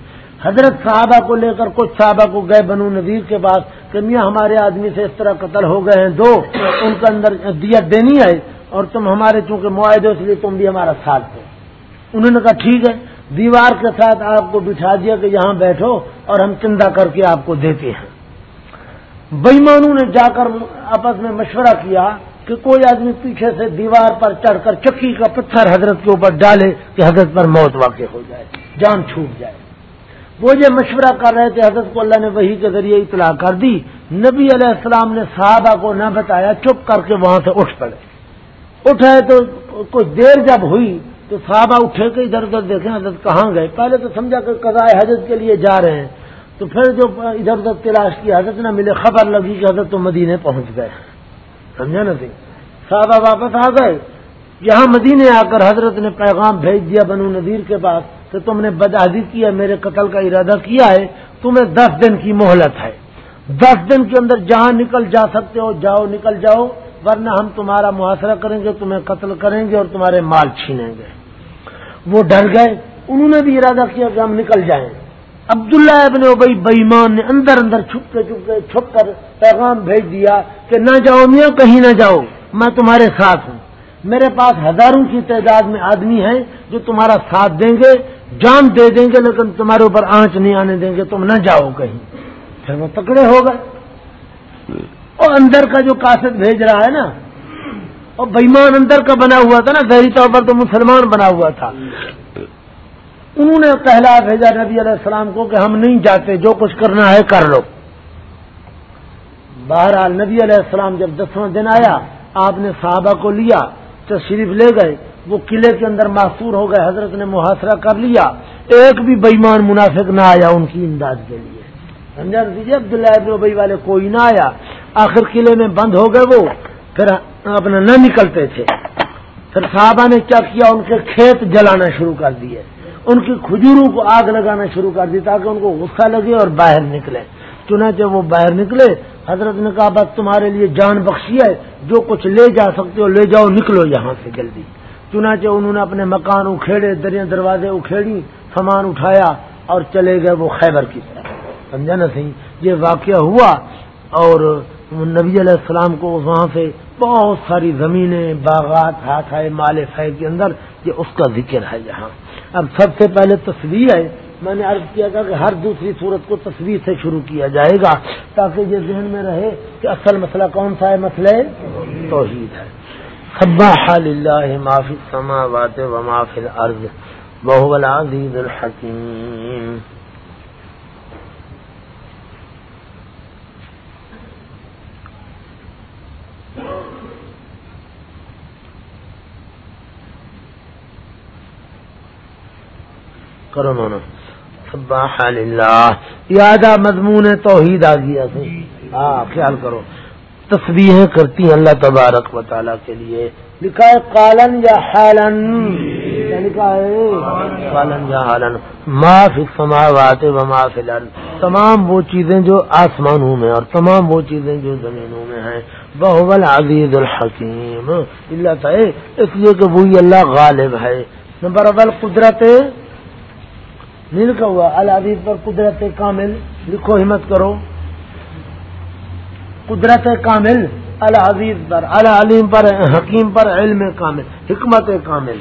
حضرت صحابہ کو لے کر کچھ صحابہ کو گئے بنو نذیر کے پاس کہ میاں ہمارے آدمی سے اس طرح قتل ہو گئے ہیں، دو، ان کے اندر دیت دینی ہے اور تم ہمارے چونکہ معاہدے اس لیے تم بھی ہمارا ساتھ دو انہوں نے کہا، ٹھیک ہے، دیوار کے ساتھ آپ کو بٹھا دیا کہ یہاں بیٹھو اور ہم چندہ کر کے آپ کو دیتے ہیں۔ بےمانوں نے جا کر آپس میں مشورہ کیا کہ کوئی آدمی پیچھے سے دیوار پر چڑھ کر چکی کا پتھر حضرت کے اوپر ڈالے کہ حضرت پر موت واقع ہو جائے، جان چھوٹ جائے۔ وہ یہ مشورہ کر رہے تھے، حضرت کو اللہ نے وہی کے ذریعے اطلاع کر دی۔ نبی علیہ السلام نے صحابہ کو نہ بتایا، چپ کر کے وہاں سے اٹھ پڑے۔ اٹھے تو کچھ دیر جب ہوئی تو صحابہ اٹھے کہ ادھر ادھر دیکھیں حضرت کہاں گئے۔ پہلے تو سمجھا کہ قضائے حضرت کے لیے جا رہے ہیں۔ تو پھر جو ادھر ادھر تلاش کی حضرت نہ ملے، خبر لگی کہ حضرت تو مدینے پہنچ گئے۔ سمجھا نا سی صحابہ واپس آ گئے۔ یہاں مدینے آ کر حضرت نے پیغام بھیج دیا بنو نذیر کے پاس۔ کہ تم نے بدعزی کیا، میرے قتل کا ارادہ کیا ہے، تمہیں دس دن کی مہلت ہے۔ دس دن کے اندر جہاں نکل جا سکتے ہو، جاؤ، نکل جاؤ، ورنہ ہم تمہارا محاصرہ کریں گے، تمہیں قتل کریں گے اور تمہارے مال چھینیں گے۔ وہ ڈر گئے، انہوں نے بھی ارادہ کیا کہ ہم نکل جائیں۔ عبداللہ ابن ابئی بئیمان نے اندر اندر چھپ کے چھپ کے چھپ کر پیغام بھیج دیا کہ نہ جاؤ میاں، کہیں نہ جاؤ، میں تمہارے ساتھ ہوں۔ میرے پاس ہزاروں کی تعداد میں آدمی ہیں جو تمہارا ساتھ دیں گے جان دے دیں گے لیکن تمہارے اوپر آنچ نہیں آنے دیں گے، تم نہ جاؤ کہیں۔ پھر وہ تکڑے ہو گئے۔ اور اندر کا جو کاسد بھیج رہا ہے نا، اور بےمان اندر کا بنا ہوا تھا نا ظہری طور پر تو مسلمان بنا ہوا تھا۔ انہوں نے پہلا بھیجا نبی علیہ السلام کو کہ ہم نہیں جاتے، جو کچھ کرنا ہے کر لو۔ بہرحال نبی علیہ السلام جب دسواں دن آیا، آپ نے صحابہ کو لیا، تشریف لے گئے۔ وہ قلعے کے اندر محفور ہو گئے، حضرت نے محاصرہ کر لیا۔ ایک بھی بےمان منافق نہ آیا ان کی امداد کے لیے۔ سمجھا دیجیے عبداللہ ابن ابئی والے کوئی نہ آیا۔ آخر قلعے میں بند ہو گئے وہ، پھر اپنا نہ نکلتے تھے۔ پھر صحابہ نے کیا کیا؟ ان کے کھیت جلانا شروع کر دیے۔ ان کی کھجوروں کو آگ لگانا شروع کر دی تاکہ ان کو غصہ لگے اور باہر نکلے۔ چنانچہ وہ باہر نکلے۔ حضرت نے کہا، بس تمہارے لیے جان بخشی ہے، جو کچھ لے جا سکتے ہو، لے جاؤ، نکلو یہاں سے جلدی۔ چنانچہ انہوں نے اپنے مکان اکھیڑے، دریا، دروازے اکھیڑی، سامان اٹھایا اور چلے گئے وہ خیبر کی طرف۔ سمجھا نا صحیح یہ واقعہ ہوا اور نبی علیہ السلام کو وہاں سے بہت ساری زمینیں، باغات، ہاتھ آئے، مال فی کے اندر، یہ اس کا ذکر ہے یہاں۔ اب سب سے پہلے تصویر ہے۔ میں نے عرض کیا تھا کہ ہر دوسری صورت کو تصویر سے شروع کیا جائے گا تاکہ یہ ذہن میں رہے کہ اصل مسئلہ کون سا ہے؟ مسئلہ توحید ہے۔ معافی السماوات و معافی الارض بہو العزیز الحکیم۔ کرو نونا سباح للہ۔ یادہ مضمون توحید آ گیا۔ ہاں خیال کرو۔ تصویریں کرتی ہیں اللہ تبارک و تعالیٰ کے لیے۔ لکھا ہے کالن یا حالن؟ لکھا ہے؟ کالن یا حالن۔ معاف سماوات و معاف تمام وہ چیزیں جو آسمانوں میں اور تمام وہ چیزیں جو زمینوں میں ہیں۔ بہول عزیز الحکیم۔ اللہ تعالی، اس لیے کہ وہی اللہ غالب ہے۔ نمبر اول، قدرت۔ نہیں لکھا ہوا، العزیز پر قدرت کامل۔ لکھو، ہمت کرو۔ قدرت کامل العزیز پر العلیم پر، حکیم پر، علم کامل، حکمت کامل۔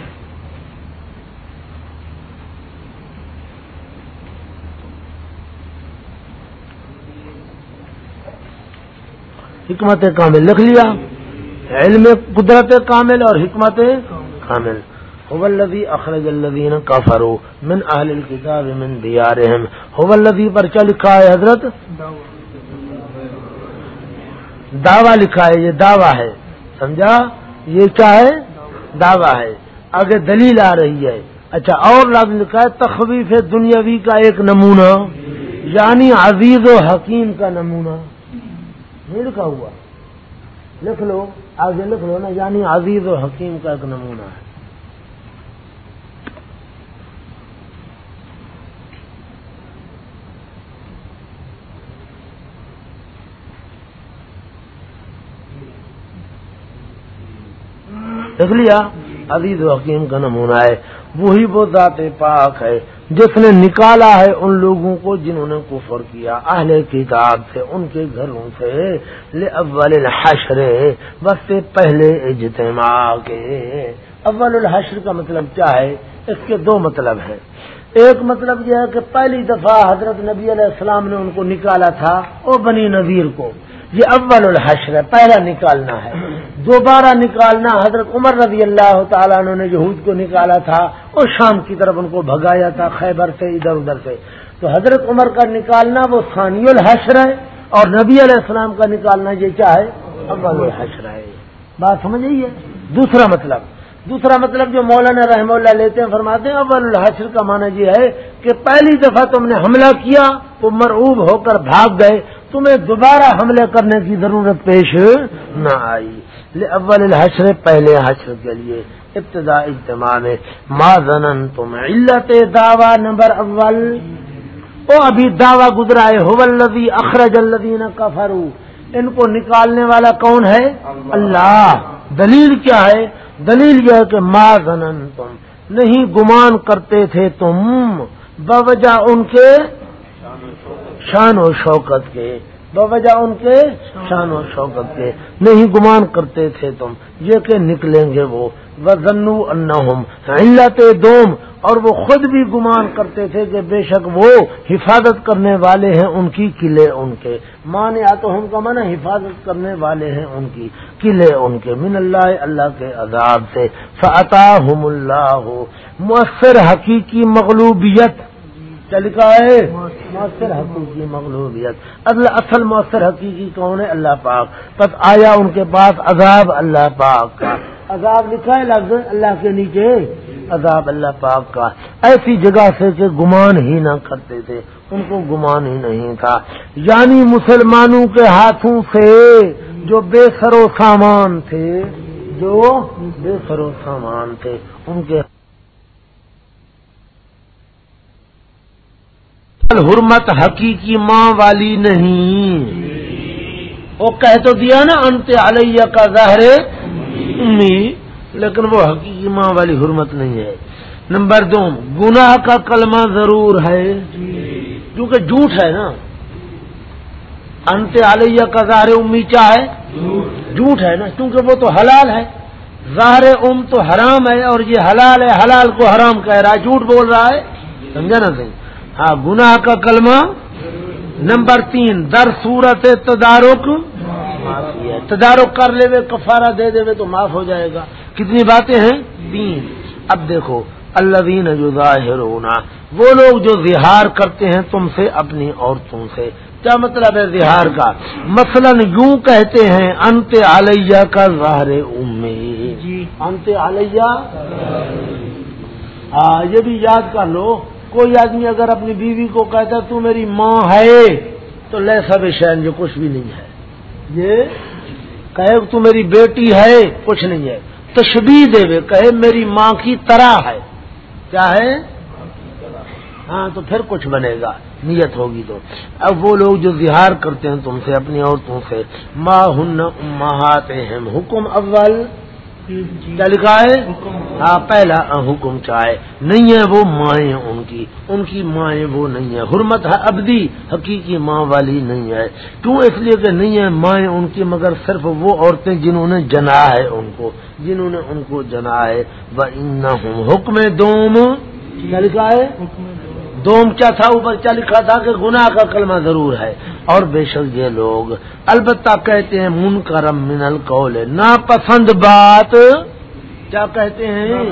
حکمت کامل لکھ لیا۔ علم قدرت کامل اور حکمت کامل۔ هو الذي اخرج الذين كفروا من اهل الكتاب من ديارهم هو الذي پر کیا لکھا ہے حضرت دعویٰ لکھا ہے، یہ دعویٰ ہے۔ سمجھا؟ یہ کیا ہے؟ دعویٰ ہے۔ آگے دلیل آ رہی ہے۔ اچھا اور لفظ لکھا ہے، تخویف دنیاوی کا ایک نمونہ یعنی عزیز و حکیم کا نمونہ۔ نہیں لکھا ہوا۔ لکھ لو، آگے لکھ لو نا یعنی عزیز و حکیم کا ایک نمونہ ہے۔ لیا عزیز و حکیم کا نمونہ ہے۔ وہی وہ ذات پاک ہے جس نے نکالا ہے ان لوگوں کو جنہوں نے کفر کیا۔ اہل کتاب سے ان کے گھروں سے۔ لے اول الحشر، بس سے پہلے اجتماع کے۔ اول الحشر کا مطلب کیا ہے؟ اس کے دو مطلب ہیں۔ ایک مطلب یہ ہے کہ پہلی دفعہ حضرت نبی علیہ السلام نے ان کو نکالا تھا، او بنی نذیر کو۔ یہ اول الحشر ہے، پہلا نکالنا ہے۔ دوبارہ نکالنا حضرت عمر رضی اللہ تعالیٰ نے یہود کو نکالا تھا اور شام کی طرف ان کو بھگایا تھا خیبر سے ادھر ادھر سے۔ تو حضرت عمر کا نکالنا وہ ثانی الحشر ہے اور نبی علیہ السلام کا نکالنا یہ کیا ہے؟ اول الحشر ہے۔ بات سمجھ ہے؟ دوسرا مطلب۔ دوسرا مطلب جو مولانا رحم اللہ لیتے ہیں، فرماتے ہیں اول الحشر کا معنی یہ ہے کہ پہلی دفعہ تم نے حملہ کیا وہ مرعوب ہو کر بھاگ گئے۔ تمہیں دوبارہ حملے کرنے کی ضرورت پیش نہ آئی۔ اول الحشر، پہلے حشر کے لیے ابتدا اجتماع میں ما زنن تم علت دعوی نمبر اول۔ او ابھی دعوی گزرا ہے اخرج الدین کفرو ان کو نکالنے والا کون ہے؟ اللہ۔ دلیل کیا ہے؟ دلیل یہ ہے کہ ما زنن تم نہیں گمان کرتے تھے تم، بوجہ ان کے شان و شوکت کے۔ بوجہ ان کے شان و شوکت کے۔ نہیں گمان کرتے تھے تم، یہ کہ نکلیں گے وہ۔ وزنو انہم علت دوم۔ اور وہ خود بھی گمان کرتے تھے کہ بے شک وہ حفاظت کرنے والے ہیں ان کی قلعے ان کے۔ مان یا تو ہم کا من حفاظت کرنے والے ہیں ان کی قلعے ان کے۔ من اللہ اللہ کے عذاب سے۔ فعطا اللہ مؤثر حقیقی مغلوبیت۔ لکھا ہے۔ مؤثر حقیقی مغلوبیت۔ اصل مؤثر حقیقی کون ہے؟ اللہ پاک۔ بس آیا ان کے پاس عذاب اللہ پاک کا۔ عذاب لکھا ہے لفظ اللہ کے نیچے۔ عذاب اللہ پاک کا۔ ایسی جگہ سے کہ گمان ہی نہ کرتے تھے۔ ان کو گمان ہی نہیں تھا۔ یعنی مسلمانوں کے ہاتھوں سے جو بے سر و سامان تھے جو بے سر و سامان تھے ان کے حرمت حقیقی ماں والی نہیں۔ وہ کہہ تو دیا نا، انت علیہ کا ظاہر امی، لیکن وہ حقیقی ماں والی حرمت نہیں ہے۔ نمبر دو، گناہ کا کلمہ ضرور ہے۔ کیونکہ جھوٹ ہے نا۔ انت علیہ کا ظاہر امی کیا ہے جھوٹ ہے نا۔ کیونکہ وہ تو حلال ہے۔ ظاہر ام تو حرام ہے اور یہ حلال ہے، حلال کو حرام کہہ رہا ہے، جھوٹ بول رہا ہے۔ سمجھا نا صحیح؟ ہاں گناہ کا کلمہ نمبر تین در صورت تدارک تدارک کر لے وے کفارہ دے دے تو معاف ہو جائے گا۔ کتنی باتیں ہیں؟ تین۔ اب دیکھو اللہ دین جو ظاہر ہونا وہ لوگ جو زہار کرتے ہیں تم سے اپنی عورتوں سے۔ کیا مطلب ہے زہار کا؟ مثلا یوں کہتے ہیں انت علیہ کا ظاہر امید جی۔ انت علیہ؟ ہاں یہ بھی یاد کر لو۔ کوئی آدمی اگر اپنی بیوی کو کہتا ہے، تو میری ماں ہے، تو لے سب شہن جو کچھ بھی نہیں ہے۔ یہ کہے، تو میری بیٹی ہے، کچھ نہیں ہے۔ تشبیح دے کہے، میری ماں کی طرح ہے۔ کیا ہے؟ ہاں تو پھر کچھ بنے گا۔ نیت ہوگی تو۔ اب وہ لوگ جو زہار کرتے ہیں، تم سے، اپنی عورتوں سے، ماں ہن امہات حکم اول کیا لکھا ہے؟ ہاں پہلا حکم چاہے۔ نہیں ہے وہ مائیں ان کی۔ ان کی مائیں وہ نہیں ہے۔ حرمت ہے ابدی، حقیقی ماں والی نہیں ہے۔ کیوں؟ اس لیے کہ نہیں ہے مائیں ان کی، مگر صرف وہ عورتیں جنہوں نے جنا ہے ان کو۔ جنہوں نے ان کو جنا ہے۔ وہ ان حکم دوم۔ کیا لکھا ہے؟ دوم کیا تھا؟ اوپر کیا لکھا تھا کہ گناہ کا کلمہ ضرور ہے۔ اور بے شک یہ لوگ البتہ کہتے ہیں من کرم من القول، ناپسند بات۔ کیا کہتے ہیں؟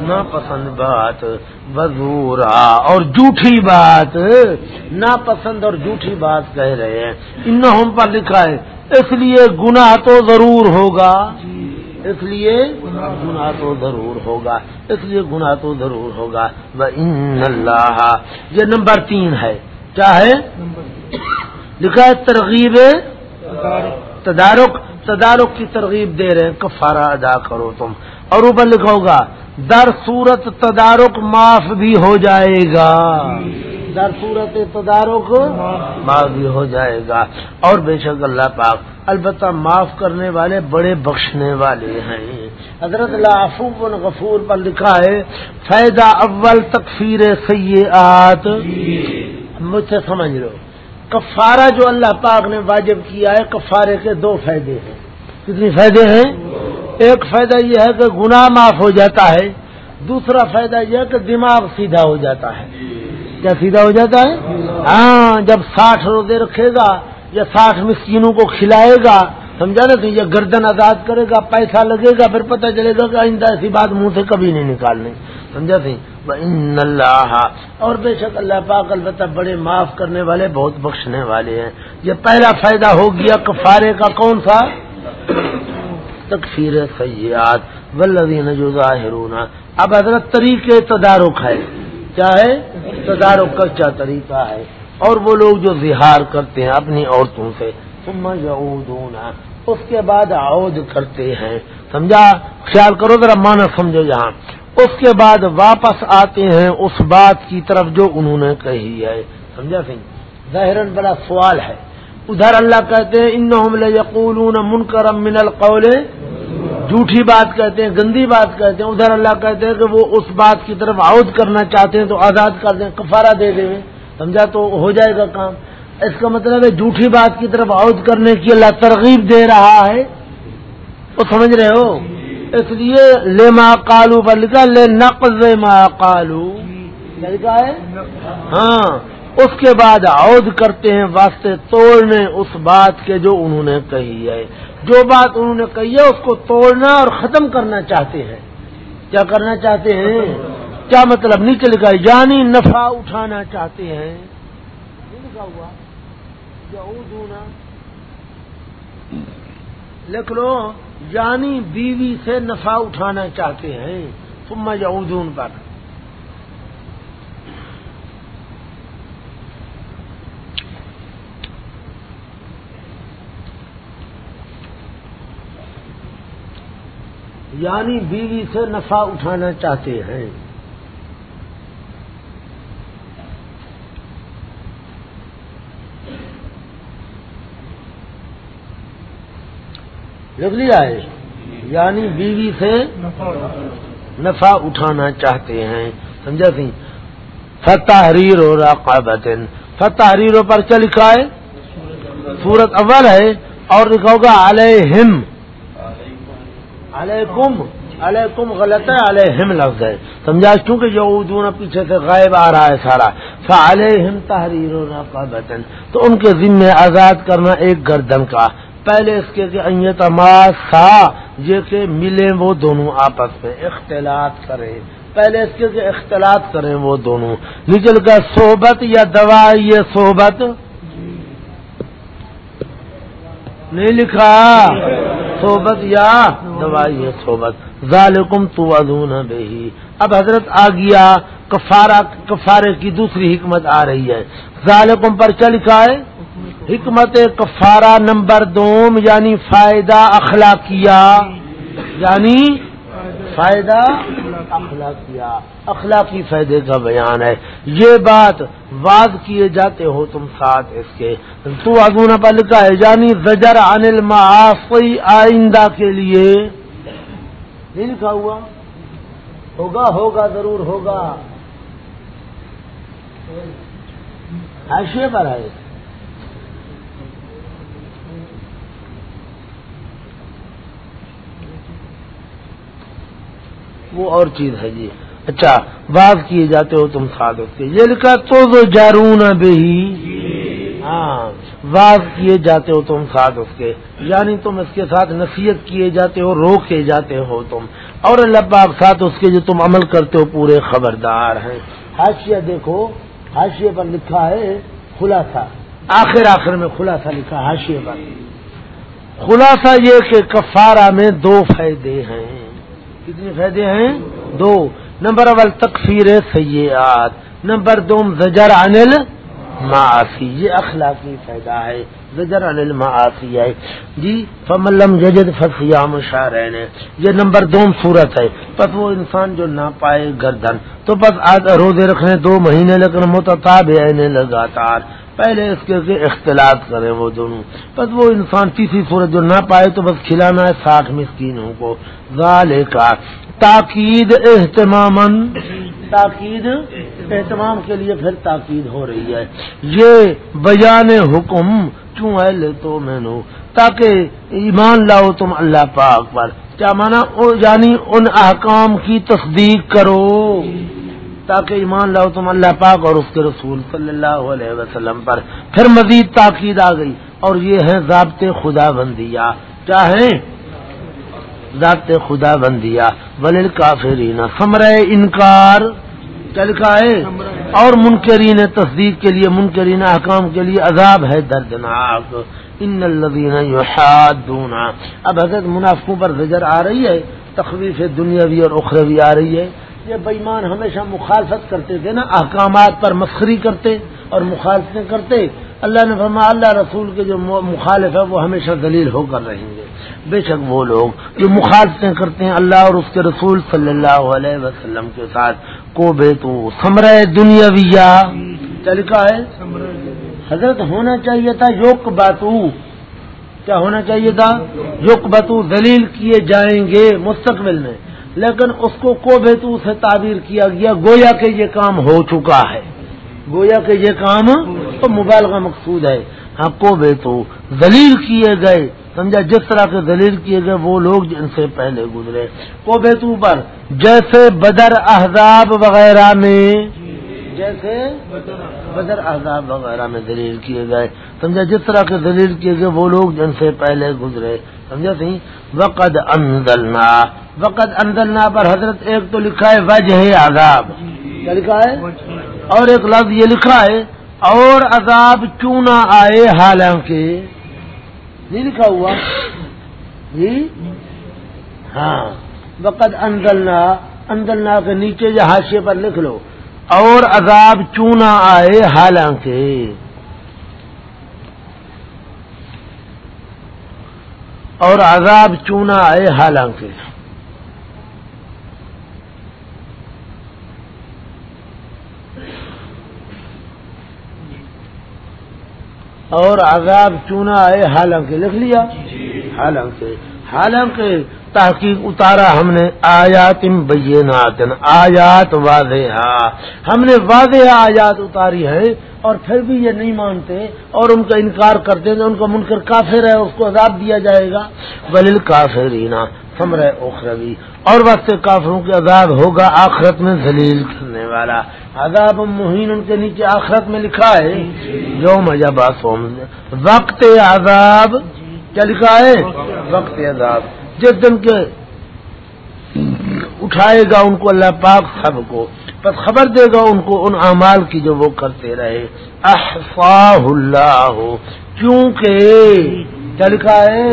ناپسند بات، وزورا اور جھوٹھی بات۔ ناپسند اور جھوٹھی بات کہہ رہے ہیں۔ ان ہم پر لکھا ہے، اس لیے گناہ تو ضرور ہوگا۔ اس لیے گناہ تو ضرور ہوگا۔ اس لیے گناہ تو ضرور ہوگا۔ وہ ان اللہ یہ نمبر تین ہے۔ کیا ہے؟ لکھا ہے ترغیب تدارک. تدارک. کی ترغیب دے رہے ہیں. کفارہ ادا کرو تم. اور اوپر لکھا ہوگا در صورت تدارک معاف بھی ہو جائے گا. در صورت تدارک معاف بھی ہو جائے گا. اور بے شک اللہ پاک البتہ معاف کرنے والے بڑے بخشنے والے ہیں. حضرت بن غفور پر لکھا ہے فائدہ اول تکفیر سیاحت مجھ سے سمجھ لو. کفارہ جو اللہ پاک نے واجب کیا ہے، کفارے کے دو فائدے ہیں۔ کتنی فائدے ہیں؟ ایک فائدہ یہ ہے کہ گناہ معاف ہو جاتا ہے، دوسرا فائدہ یہ ہے کہ دماغ سیدھا ہو جاتا ہے۔ کیا سیدھا ہو جاتا ہے؟ ہاں جب ساٹھ روزے رکھے گا یا ساٹھ مسکینوں کو کھلائے گا، سمجھا نا کہ یہ گردن آزاد کرے گا، پیسہ لگے گا، پھر پتہ چلے گا کہ آئندہ ایسی بات منہ سے کبھی نہیں نکالنے سمجھا سی ان اللہ اور بے شک اللہ پاک البتہ بڑے معاف کرنے والے، بہت بخشنے والے ہیں۔ یہ پہلا فائدہ ہو گیا کفارے کا کون سا؟ تکفیر سیاحت ولدین جو ظاہرون اب حضرت طریقے تدارک ہے۔ کیا ہے؟ تدارک کا کیا طریقہ ہے؟ اور وہ لوگ جو زہار کرتے ہیں اپنی عورتوں سے، ثم یعودون۔ اس کے بعد عود کرتے ہیں۔ سمجھا؟ خیال کرو ذرا مانا سمجھو یہاں۔ اس کے بعد واپس آتے ہیں اس بات کی طرف جو انہوں نے کہی ہے۔ سمجھا سی ظاہر بڑا سوال ہے۔ ادھر اللہ کہتے ہیں ان یقول منکر من القول جھوٹھی بات کہتے ہیں، گندی بات کہتے ہیں۔ ادھر اللہ کہتے ہیں کہ وہ اس بات کی طرف عود کرنا چاہتے ہیں تو آزاد کر دیں، کفارہ دے دیں۔ سمجھا تو ہو جائے گا کام۔ اس کا مطلب ہے جھوٹھی بات کی طرف عود کرنے کی اللہ ترغیب دے رہا ہے۔ وہ سمجھ رہے ہو؟ اس لیے لے کالو پر لکھا لے نقل ماں کالو لکھا ہے؟ ہاں۔ اس کے بعد عود کرتے ہیں واسطے توڑنے اس بات کے جو انہوں نے کہی ہے۔ جو بات انہوں نے کہی ہے اس کو توڑنا اور ختم کرنا چاہتے ہیں۔ کیا کرنا چاہتے ہیں؟ کیا مطلب نیچے لکھا یعنی نفع اٹھانا چاہتے ہیں۔ لکھا ہوا لکھ لو یعنی بیوی سے نفع اٹھانا چاہتے ہیں تم یعودون پر۔ یعنی بیوی سے نفع اٹھانا چاہتے ہیں۔ لیا ہے؟ یعنی بیوی سے نفع اٹھانا چاہتے ہیں۔ سمجھا سی فتحریر ہو رہا پر کیا لکھا ہے؟ سورت اول ہے اور لکھا ہوگا علیہم علیکم علیکم غلط ہے علیہم لفظ ہے۔ سمجھا کیونکہ جو اردو پیچھے سے غائب آ رہا ہے سارا۔ فعلیہم تحریر و تو ان کے ذمے آزاد کرنا ایک گردن کا۔ پہلے اس کے تھا یہ کہ ملیں وہ دونوں آپس میں۔ اختلاط کریں۔ پہلے اس کے اختلاط کریں وہ دونوں۔ نچل کا صحبت یا دوا یہ صحبت؟ نہیں لکھا۔ صحبت یا دوا یہ صحبت۔ ذالکم تو ادون بہی۔ اب حضرت آ گیا۔ کفارہ کفارے کی دوسری حکمت آ رہی ہے۔ ذالکم پر کیا لکھا ہے؟ حکمت کفارہ نمبر دوم یعنی فائدہ اخلاقیہ۔ یعنی فائدہ اخلاقیہ۔ اخلاقی فائدے کا بیان ہے۔ یہ بات واد کیے جاتے ہو تم ساتھ اس کے۔ تو اگونا پر لکھا ہے یعنی زجر عن المعاصی آئندہ کے لیے۔ نہیں لکھا ہوا۔ ہوگا ہوگا، ضرور ہوگا۔ حاشیے پر ہے۔ وہ اور چیز ہے جی۔ اچھا باز کیے جاتے ہو تم ساتھ کے۔ یہ لکھا تو جارون بہی۔ ہاں واز کیے جاتے ہو تم ساتھ اس کے۔ یعنی تم اس کے ساتھ نصیحت کیے جاتے ہو، روکے جاتے ہو تم۔ اور اللہ پاک ساتھ اس کے جو تم عمل کرتے ہو، پورے خبردار ہیں۔ حاشیہ دیکھو حاشیے پر لکھا ہے خلاصہ۔ آخر آخر میں خلاصہ لکھا حاشیے پر۔ خلاصہ یہ کہ کفارہ میں دو فائدے ہیں۔ کتنے فائدے ہیں؟ دو۔ نمبر اول تکفیر سیاحت نمبر دو، زجر انل معافی یہ اخلاقی فائدہ ہے، زجر انل معافی ہے۔ جی فملم ججد فسیام شارین یہ نمبر دو صورت ہے۔ بس وہ انسان جو نہ پائے گردن، تو بس آج روزے رکھنے دو مہینے لیکن متتاب لگاتار۔ پہلے اس کے اختلاط کریں وہ دونوں۔ بس وہ انسان تیسری صورت جو نہ پائے تو بس کھلانا ہے ساٹھ مسکینوں کو۔ غالے کا تاکید اہتمام تاکید اہتمام کے لیے پھر تاکید ہو رہی ہے۔ یہ بیان حکم کیوں ہے لے تو میں نو؟ تاکہ ایمان لاؤ تم اللہ پاک پر۔ کیا مانا؟ یعنی ان احکام کی تصدیق کرو۔ تاکہ ایمان لاؤ تم اللہ پاک اور اس کے رسول صلی اللہ علیہ وسلم پر۔ پھر مزید تاکید آ گئی۔ اور یہ ہے ضابط خدا بندیا کیا ہے ضابط خدا بندیا ولیل کافرین سمر انکار کیا لکھا ہے اور منکرین تصدیق کے لیے، منکرین احکام کے لیے عذاب ہے دردناک۔ ان الذین یحادون۔ اب حضرت منافقوں پر زجر آ رہی ہے، تخویف دنیاوی اور اخروی آ رہی ہے۔ یہ بےمان ہمیشہ مخالفت کرتے تھے نا، احکامات پر مسخری کرتے اور مخالفتیں کرتے۔ اللہ نے فرما اللہ رسول کے جو مخالف ہے، وہ ہمیشہ دلیل ہو کر رہیں گے۔ بے شک وہ لوگ جو مخالفتیں کرتے ہیں، اللہ اور اس کے رسول صلی اللہ علیہ وسلم کے ساتھ کو بے تو سمر دنیا لکھا ہے؟ حضرت ہونا چاہیے تھا یوک باتو کیا ہونا چاہیے تھا؟ یوک باتو دلیل کیے جائیں گے مستقبل میں۔ لیکن اس کو کو بیتو سے تعبیر کیا گیا، گویا کہ یہ کام ہو چکا ہے۔ گویا کہ یہ کام تو مبالغہ مقصود ہے۔ ہاں کو بیتو دلیل کیے گئے۔ سمجھا؟ جس طرح کے دلیل کیے گئے، وہ لوگ جن سے پہلے گزرے۔ کو بیتو پر جیسے بدر احزاب وغیرہ میں، جیسے بدر احزاب وغیرہ میں دلیل کیے گئے۔ سمجھا؟ جس طرح کے دلیل کیے گئے، وہ لوگ جن سے پہلے گزرے۔ سمجھا سی وقد انزلنا۔ وقد انزلنا پر حضرت ایک تو لکھا ہے، وجہ عذاب کیا لکھا ہے؟ اور ایک لفظ یہ لکھا ہے، اور عذاب کیوں نہ آئے حالانکہ؟ نہیں لکھا ہوا۔ جی؟ ہاں۔ وقت اندلنا اندلنا کے نیچے یا حاشیے پر لکھ لو۔ اور عذاب کیوں نہ آئے حالانکہ؟ اور عذاب کیوں نہ آئے حالانکہ؟ اور عذاب چونا ہے حالانکہ لکھ لیا؟ حالانکہ حالانکہ تحقیق اتارا ہم نے آیات بینات یعنی آیات واضح ہم نے واضح آیات اتاری ہے اور پھر بھی یہ نہیں مانتے اور ان کا انکار کرتے ہیں ان کا منکر کافر ہے، اس کو عذاب دیا جائے گا۔ بلل کافرینا سمر اخروی۔ اور وقت کافروں کے عذاب ہوگا آخرت میں ذلیل کرنے والا۔ عذاب مہین ان کے نیچے آخرت میں لکھا ہے۔ جو مجھے بات وقت عذاب، کیا لکھا ہے؟ وقت عذاب۔ جس دن کے اٹھائے گا ان کو اللہ پاک سب کو بس خبر دے گا ان کو ان اعمال کی جو وہ کرتے رہے۔ احفاہ اللہ ہو کیونکہ کیا لکھا ہے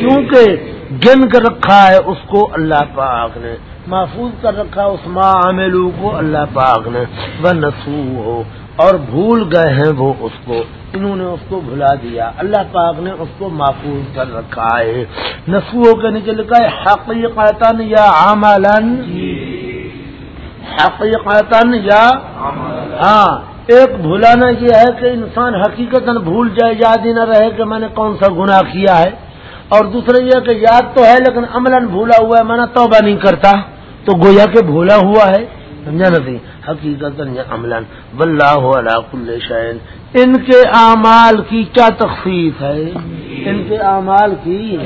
کیونکہ گن کر رکھا ہے اس کو اللہ پاک نے۔ محفوظ کر رکھا اس ماں عاملو کو اللہ پاک نے۔ وہ نسو ہو اور بھول گئے ہیں وہ اس کو۔ انہوں نے اس کو بھلا دیا۔ اللہ پاک نے اس کو محفوظ کر رکھا ہے۔ نسو کے نیچے لکھا ہے حقیقتاً یا عملن حقیقتاً یا ہاں ایک بھولانا یہ ہے کہ انسان حقیقت بھول جائے یاد ہی نہ رہے کہ میں نے کون سا گناہ کیا ہے۔ اور دوسرا یہ کہ یاد تو ہے لیکن عملاً بھولا ہوا ہے میں نے توبہ نہیں کرتا۔ تو گویا کہ بھولا ہوا ہے۔ سمجھا نہیں حقیقت عملاً۔ بلّہ کل شعین ان کے اعمال کی کیا تخفیف ہے؟ ان کے اعمال کی۔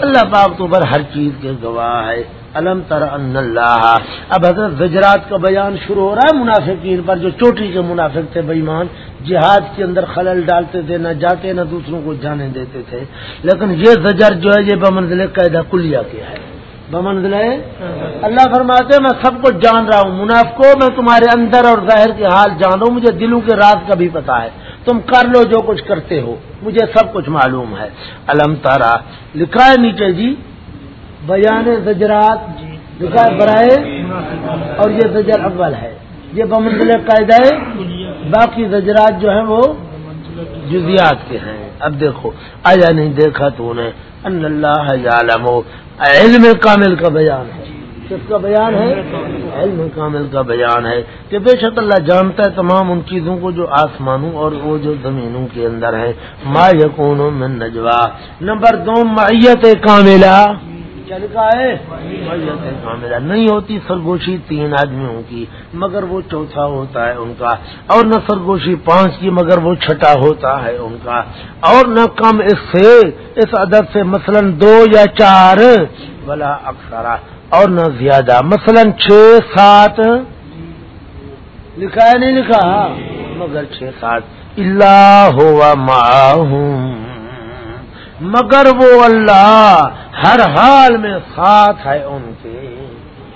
اللہ پاک تو بر ہر چیز کے گواہ ہے۔ الم تر ان اللہ۔ اب حضرت گجرات کا بیان شروع ہو رہا ہے۔ منافقین پر جو چوٹی کے منافق تھے بےمان جہاد کے اندر خلل ڈالتے تھے، نہ جاتے نہ دوسروں کو جانے دیتے تھے۔ لیکن یہ زجر جو ہے، یہ بمنزل قیدہ کلیا کیا ہے۔ بمنزل اللہ فرماتے میں سب کچھ جان رہا ہوں۔ منافقوں میں تمہارے اندر اور ظاہر کے حال جان رہا ہوں۔ مجھے دلوں کے راز کا بھی پتا ہے۔ تم کر لو جو کچھ کرتے ہو۔ مجھے سب کچھ معلوم ہے۔ الم تارا لکھا ہے نیچے جی۔ بیان زجرات۔ لکھا ہے برائے۔ اور یہ زجر اول ہے۔ یہ بمنزل قاعدہ ہے۔ باقی زجرات جو ہیں وہ جزیات کے ہیں۔ اب دیکھو۔ آیا نہیں دیکھا تو نے۔ ان اللہ علم کامل کا بیان ہے۔ کس کا بیان ہے؟ علم کامل کا بیان ہے کہ بے شک اللہ جانتا ہے تمام ان چیزوں کو جو آسمانوں اور وہ جو زمینوں کے اندر ہے ما یقون من نجوا نمبر دو معیت کاملہ۔ کیا لکھا ہے۔ نہیں ہوتی، سرگوشی تین آدمیوں کی، مگر وہ چوتھا ہوتا ہے ان کا۔ اور نہ سرگوشی پانچ کی، مگر وہ چھٹا ہوتا ہے ان کا۔ اور نہ کم اس سے، اس عدد سے مثلا دو یا چار، بلا اکثرا اور نہ زیادہ، مثلا چھ، سات۔ لکھا ہے، نہیں لکھا؟ مگر چھ، سات۔ اللہ ہوا مگر وہ اللہ ہر حال میں ساتھ ہے ان کے۔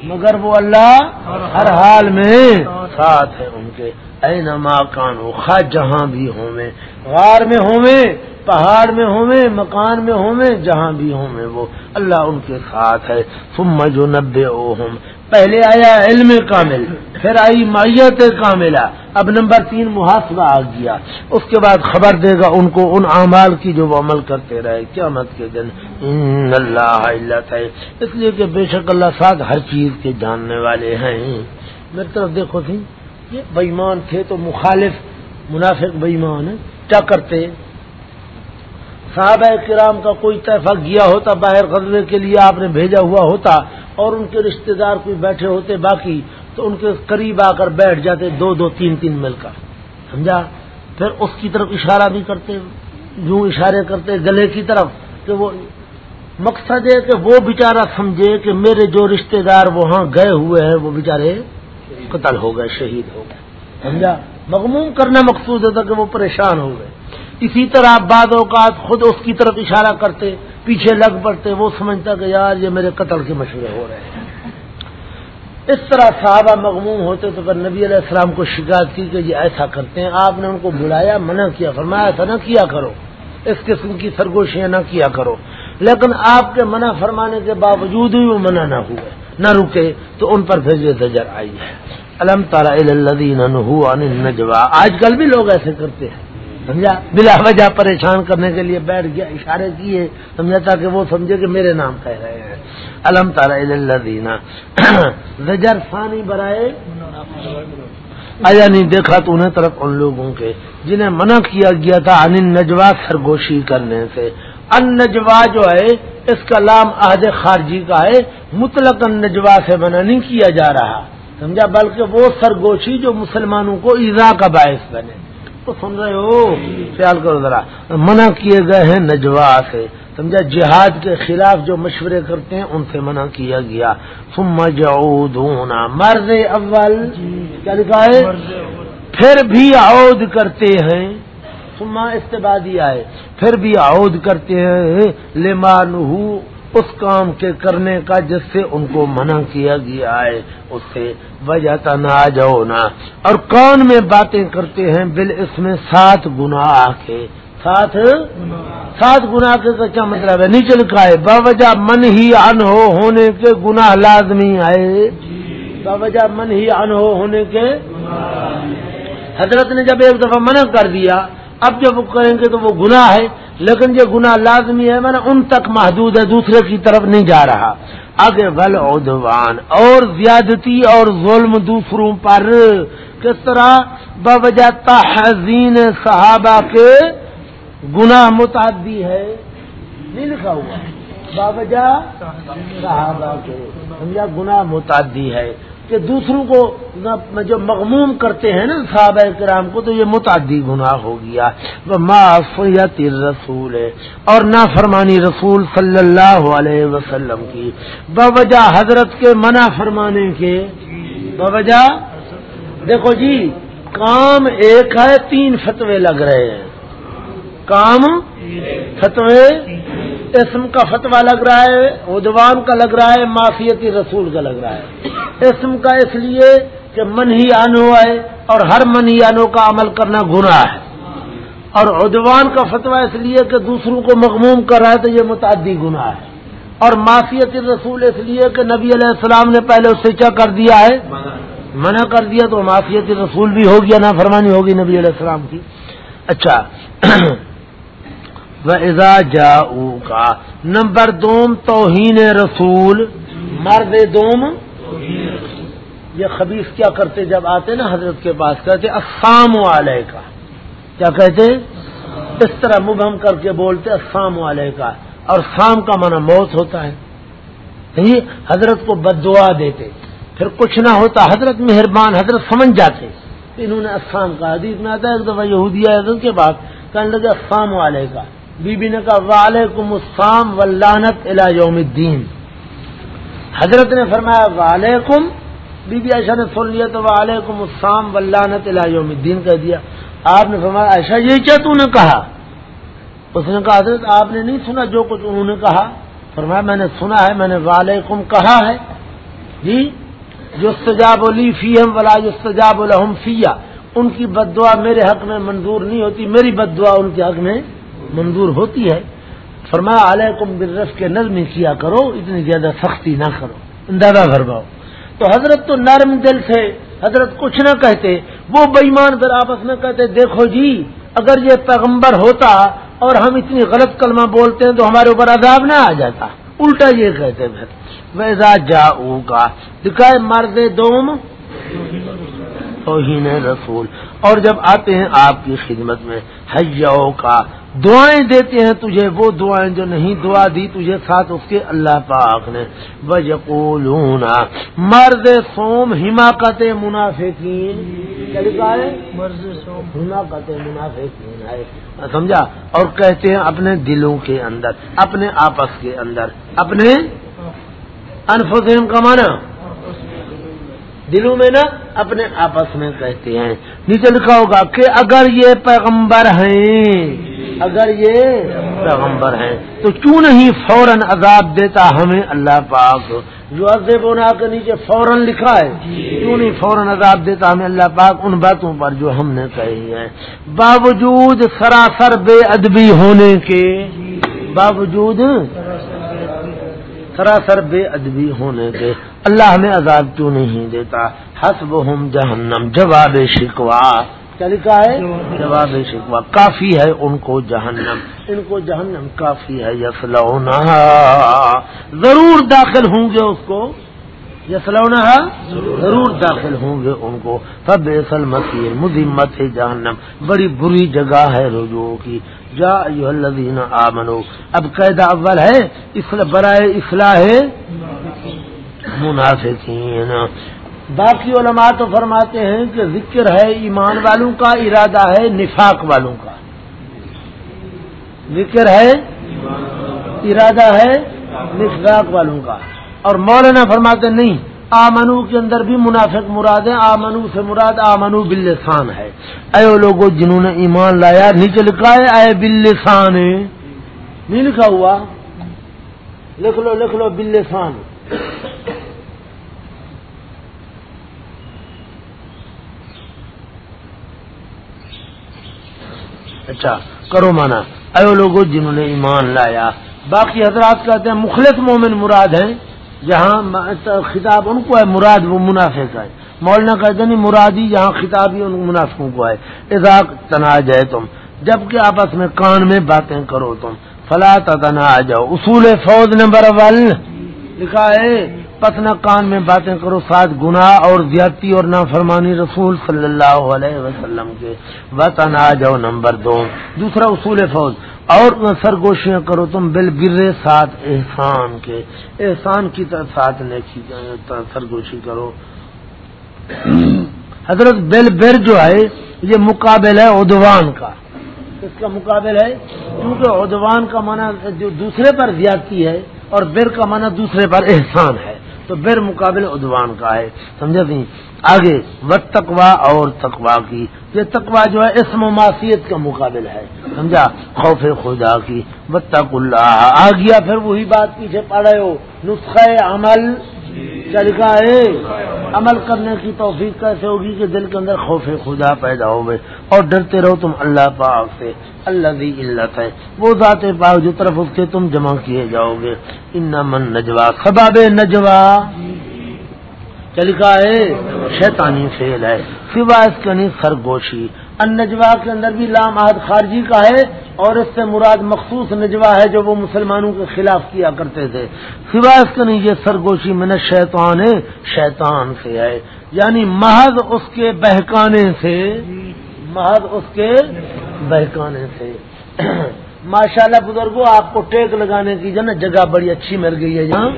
مگر وہ اللہ ہر حال میں ساتھ ہے ان کے۔ اے نما کانو خا جہاں بھی ہوں میں غار میں ہوں میں پہاڑ میں ہوں مکان میں ہوں میں جہاں بھی ہوں میں وہ اللہ ان کے ساتھ ہے۔ ثم جو نبے او پہلے آیا علم کامل، پھر آئی مائیت کاملہ۔ اب نمبر تین محاسبہ آ گیا۔ اس کے بعد خبر دے گا ان کو، ان اعمال کی جو وہ عمل کرتے رہے۔ کیا مت کے دن ان اللہ اللہ اس لیے کہ بے شک اللہ ساتھ ہر چیز کے جاننے والے ہیں۔ میری طرف دیکھو تھی، یہ بےمان تھے تو مخالف، منافق بےمان کیا کرتے؟ صحابہ کرام کا کوئی طیفہ گیا ہوتا، باہر غزبے کے لیے آپ نے بھیجا ہوا ہوتا۔ اور ان کے رشتہ دار کوئی بیٹھے ہوتے باقی، تو ان کے قریب آ کر بیٹھ جاتے دو دو تین تین مل کر سمجھا؟ پھر اس کی طرف اشارہ بھی کرتے، یوں اشارے کرتے گلے کی طرف کہ وہ مقصد ہے کہ وہ بیچارہ سمجھے کہ میرے جو رشتہ دار وہاں گئے ہوئے ہیں، وہ بیچارے قتل ہو گئے، شہید ہو گئے۔ سمجھا؟ مغموم کرنا مقصود ہوتا کہ وہ پریشان ہو گئے۔ اسی طرح بعد اوقات خود اس کی طرف اشارہ کرتے پیچھے لگ پڑتے، وہ سمجھتا کہ یار یہ میرے قتل کے مشورے ہو رہے ہیں۔ اس طرح صحابہ مغموم ہوتے تو پھر نبی علیہ السلام کو شکایت کی کہ یہ ایسا کرتے ہیں، آپ نے ان کو بلایا، منع کیا، فرمایا ایسا نہ کیا کرو۔ اس قسم کی سرگوشیاں نہ کیا کرو۔ لیکن آپ کے منع فرمانے کے باوجود ہی وہ منع نہ ہوئے، نہ رکے، تو ان پر پھر یہ زجر آئی ہے۔ الم تارا آج کل بھی لوگ ایسے کرتے ہیں۔ سمجھا؟ بلا وجہ پریشان کرنے کے لیے بیٹھ گیا، اشارے کیے، سمجھا تاکہ وہ سمجھے کہ میرے نام کہہ رہے ہیں۔ الم تارا دینا زجر ثانی برائے۔ آیا نہیں، دیکھا تو انہیں طرف ان لوگوں کے، جنہیں منع کیا گیا تھا ان نجوا سرگوشی کرنے سے۔ ان نجوا جو ہے، اس کا لام عہد خارجی کا ہے، مطلق ان نجوا سے منع نہیں کیا جا رہا۔ سمجھا؟ بلکہ وہ سرگوشی جو مسلمانوں کو ایزا کا باعث بنے۔ تو سن رہے ہو؟ خیال کرو ذرا۔ منع کیے گئے ہیں نجوا سے سمجھا؟ جہاد کے خلاف جو مشورے کرتے ہیں، ان سے منع کیا گیا۔ ثم جعودونا مرض اول۔ کیا لکھا ہے؟ پھر بھی عود کرتے ہیں۔ ثم استبادی آئے پھر بھی عود کرتے ہیں۔ لمان اس کام کے کرنے کا جس سے ان کو منع کیا گیا ہے، اس سے وجہ تنا جاؤ اور کون میں باتیں کرتے ہیں بل اس میں سات گناہ کے ساتھ سات گنا کا کیا مطلب ہے؟ نیچے لکھا ہے، باوجہ من ہی ان ہو ہونے کے گناہ لازمی آئے۔ باوجہ من ہی ان ہو ہونے کے حضرت نے جب ایک دفعہ منع کر دیا، اب جب وہ کریں گے تو وہ گناہ ہے، لیکن یہ گناہ لازمی ہے میں نے ان تک محدود ہے، دوسرے کی طرف نہیں جا رہا۔ آگے بل ادوان اور زیادتی اور ظلم دوسروں پر۔ کس طرح؟ بوجہ تحزین صحابہ کے گناہ متعدی ہے۔ نہیں لکھا ہوا۔ بابجہ صحابہ کے سمجھا گناہ متعدی ہے۔ کہ دوسروں کو جو مغموم کرتے ہیں نا صحابہ کرام کو تو یہ متعدی گناہ ہو گیا۔ وہ معافیت رسول ہے اور نہ فرمانی رسول صلی اللہ علیہ وسلم کی۔ باوجہ حضرت کے منع فرمانے کے۔ باوجہ دیکھو جی کام ایک ہے، تین فتوے لگ رہے ہیں۔ کام فتوے، اسم کا فتوا لگ رہا ہے ادوان کا لگ رہا ہے معافیتی رسول کا لگ رہا ہے۔ اسم کا اس لیے کہ من ہی آنو ہے اور ہر من ہی آنو کا عمل کرنا گناہ ہے۔ اور ادوان کا فتوا اس لیے کہ دوسروں کو مغموم کر رہا ہے تو یہ متعدی گناہ ہے۔ اور معافیت رسول اس لیے کہ نبی علیہ السلام نے پہلے اس سے کیا کر دیا ہے؟ منع کر دیا تو معافیت رسول بھی ہوگی نہ فرمانی ہوگی نبی علیہ السلام کی۔ اچھا۔ وزا جا کا نمبر دوم، توہین رسول۔ مرد دوم۔ یہ خبیص کیا کرتے جب آتے نا حضرت کے پاس، کہتے اسام والے کا کیا کہتے؟ اس طرح مبہم کر کے بولتے اسام والے کا اور سام کا مانا موت ہوتا ہے۔ حضرت کو بد دعا دیتے۔ پھر کچھ نہ ہوتا، حضرت مہربان، حضرت سمجھ جاتے۔ انہوں نے اسام کا حدیث میں آتا ہے، ایک دفعہ یہودیہ حضرت کے بعد کہنے لگے اسام والے کا بی بی نے کہا، وعلیکم السلام ولانت یوم الدین۔ حضرت نے فرمایا، وعلیکم۔ بی بی عائشہ نے سن لیا تو وعلیکم السلام ولانت یوم الدین کہہ دیا۔ آپ نے فرمایا، عائشہ، یہ کیا تو نے کہا؟ اس نے کہا، حضرت، آپ نے نہیں سنا جو کچھ انہوں نے کہا؟ فرمایا، میں نے سنا ہے، میں نے وعلیکم کہا ہے۔ جی جو سجاب لی فی ہم ولا جو سجاب الحم فیا ان کی بد دعا میرے حق میں منظور نہیں ہوتی، میری بد دعا ان کے حق میں منظور ہوتی ہے، فرمایا، علیکم بالرف کے نظم کیا کرو، اتنی زیادہ سختی نہ کرو، اندازہ بھرواؤ تو حضرت تو نرم دل سے حضرت کچھ نہ کہتے، وہ بےمان پھر آپس میں کہتے، دیکھو جی اگر یہ پیغمبر ہوتا اور ہم اتنی غلط کلمہ بولتے ہیں تو ہمارے اوپر عذاب نہ آ جاتا۔ الٹا یہ کہتے پھر۔ ویزا جا کا دکھائے، مرد دوم، توہین رسول۔ اور جب آتے ہیں آپ کی خدمت میں حیاؤ کا دعائیں دیتے ہیں تجھے، وہ دعائیں جو نہیں، دعا دی تجھے ساتھ اس کے اللہ پاک نے۔ بجقولون مرد سوم حماقت منافقین۔ مرد سوم حماقت منافقین ہے۔ سمجھا؟ اور کہتے ہیں اپنے دلوں کے اندر، اپنے آپس کے اندر۔ اپنے انفسم کا مانا دلوں میں نا، اپنے آپس میں کہتے ہیں۔ نیچے لکھا ہوگا کہ اگر یہ پیغمبر ہیں، اگر یہ پیغمبر ہیں، تو کیوں نہیں فوراً عذاب دیتا ہمیں اللہ پاک؟ جو ادب بنا کے نیچے فوراً لکھا ہے۔ کیوں نہیں فوراً عذاب دیتا ہمیں اللہ پاک؟ ان باتوں پر جو ہم نے کہی ہے باوجود سراسر بے ادبی ہونے کے، باوجود سراسر بے ادبی ہونے کے، اللہ ہمیں عذاب کیوں نہیں دیتا؟ حسب ہم جہنم، جواب شکوا کیا لکھا ہے؟ جواب شکوا کافی ہے ان کو جہنم۔ ان کو جہنم کافی ہے یسلونا ضرور داخل ہوں گے اس کو۔ یسلونا ضرور داخل ہوں گے ان کو۔ سب اصل مسیح مدمت جہنم۔ بڑی بری جگہ ہے رجوع کی۔ جا الذین آمنو اب قید اول ہے برائے اصلاح منافقین۔ باقی علماء تو فرماتے ہیں کہ ذکر ہے ایمان والوں کا، ارادہ ہے نفاق والوں کا۔ ذکر ہے ارادہ ہے نفاق والوں کا۔ اور مولانا فرماتے نہیں، آمنو کے اندر بھی منافق مراد ہے آمنو سے مراد آمنو بلسان ہے۔ اے وہ لوگوں جنہوں نے ایمان لایا، نیچے لکھا ہے، اے بلسان نہیں لکھا ہوا۔ لکھ لو لکھ لو بلسان اچھا کرو مانا۔ اے لوگوں جنہوں نے ایمان لایا۔ باقی حضرات کہتے ہیں مخلص مومن مراد ہیں۔ جہاں خطاب ان کو ہے، مراد وہ منافق ہے۔ مولانا کہتے نہیں، مرادی جہاں خطاب ہی ان منافقوں کو ہے۔ اذا تنا جائے تم جبکہ آپس میں کان میں باتیں کرو تم۔ فلا تنا آ جاؤ اصول فوج نمبر ون۔ لکھا ہے پتنا کان میں باتیں کرو، ساتھ گناہ اور زیادتی اور نافرمانی رسول صلی اللہ علیہ وسلم کے۔ وطن آ جاؤ نمبر دو۔ دوسرا اصول فوج۔ اور سرگوشیاں کرو تم، بل برے ساتھ احسان کے۔ احسان کی طرح ساتھ نیکی سرگوشی کرو۔ حضرت بل بر جو ہے، یہ مقابل ہے ادوان کا۔ اس کا مقابل ہے؟ کیونکہ ادوان کا معنی جو دوسرے پر زیادتی ہے اور بر کا معنی دوسرے پر احسان ہے۔ تو بر مقابل ادوان کا ہے، سمجھا نہیں؟ آگے و تقوا اور تقوا کی۔ یہ تقوا جو ہے، اسم و معصیت کا مقابل ہے، سمجھا؟ خوف خدا کی بتق اللہ۔ آ گیا پھر وہی بات پیچھے پڑے ہو۔ نسخہ عمل۔ لکھا ہے۔ عمل کرنے کی توفیق کیسے ہوگی کہ دل کے اندر خوف خدا پیدا ہوئے اور ڈرتے رہو تم اللہ پاک سے۔ اللہ دی علت ہے۔ وہ ذات پاک جو طرف اس کے تم جمع کیے جاؤ گے۔ ان من نجوا، خباب نجوا۔ چلکا ہے، شیطانی فیل ہے۔ سوائے اس کے نہیں سرگوشی ان نجوا کے اندر بھی لام آہد خارجی کا ہے اور اس سے مراد مخصوص نجوا ہے جو وہ مسلمانوں کے خلاف کیا کرتے تھے۔ سوا اس کے نہیں، یہ سرگوشی میں نے شیطان ہے شیطان سے ہے۔ یعنی محض اس کے بہکانے سے۔ محض اس کے بہکانے سے۔ ماشاء اللہ بزرگوں آپ کو ٹیک لگانے کی جو نا جگہ بڑی اچھی مل گئی ہے۔ جہاں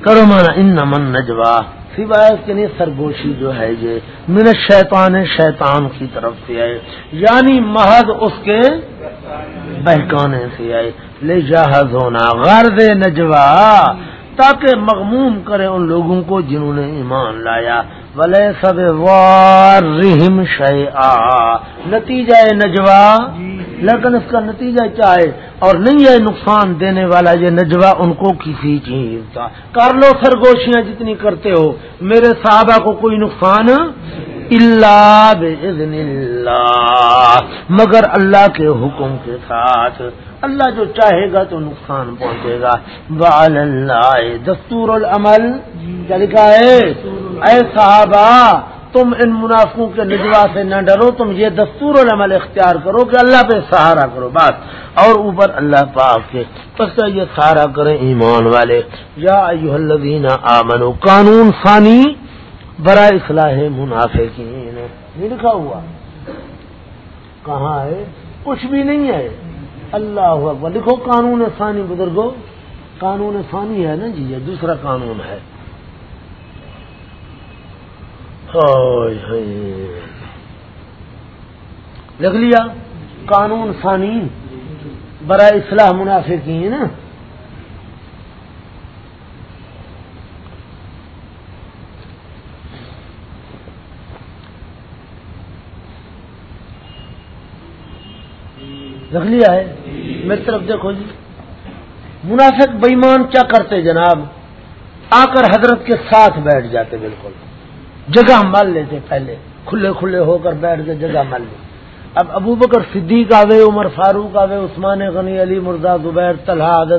کرو مانا ان من نجوا سوائے کے لیے سرگوشی جو ہے یہ من شیطان شیطان کی طرف سے آئے۔ یعنی محض اس کے بہکانے سے آئے۔ لے جہاز ہونا غرض نجوا تاکہ مغموم کرے ان لوگوں کو جنہوں نے ایمان لایا۔ بلے سب وار نتیجہ نجوا لیکن اس کا نتیجہ کیا ہے؟ اور نہیں ہے نقصان دینے والا یہ نجوا ان کو کسی چیز کا۔ کر لو سرگوشیاں جتنی کرتے ہو۔ میرے صحابہ کو کوئی نقصان اللہ بزن اللہ۔ مگر اللہ کے حکم کے ساتھ۔ اللہ جو چاہے گا تو نقصان پہنچے گا۔ بال اللہ دستور العمل۔ کیا لکھا ہے؟ اے صحابہ تم ان منافقوں کے نجوا سے نہ ڈرو، تم یہ دستور العمل اختیار کرو کہ اللہ پہ سہارا کرو، بات۔ اور اوپر اللہ پاک کے۔ پس یہ سہارا کریں ایمان والے؟ یا الذین آمنو، قانون ثانی برا اصلاح منافقین۔ نہیں لکھا ہوا۔ کہاں ہے؟ کچھ بھی نہیں ہے۔ اللہ اکبر۔ لکھو قانون ثانی بزرگو۔ قانون ثانی ہے نا جی یہ دوسرا قانون ہے۔ لکھ لیا؟ قانون ثانی برائے اصلاح منافع نا رکھ لیا ہے؟ میری طرف دیکھو جی۔ منافق بےمان کیا کرتے جناب؟ آ کر حضرت کے ساتھ بیٹھ جاتے بالکل۔ جگہ مل لیتے پہلے، کھلے کھلے ہو کر بیٹھ کے جگہ مل لی اب ابو بکر صدیق آوے، عمر فاروق آوے، عثمان غنی، علی، مرزا زبیر، طلحہ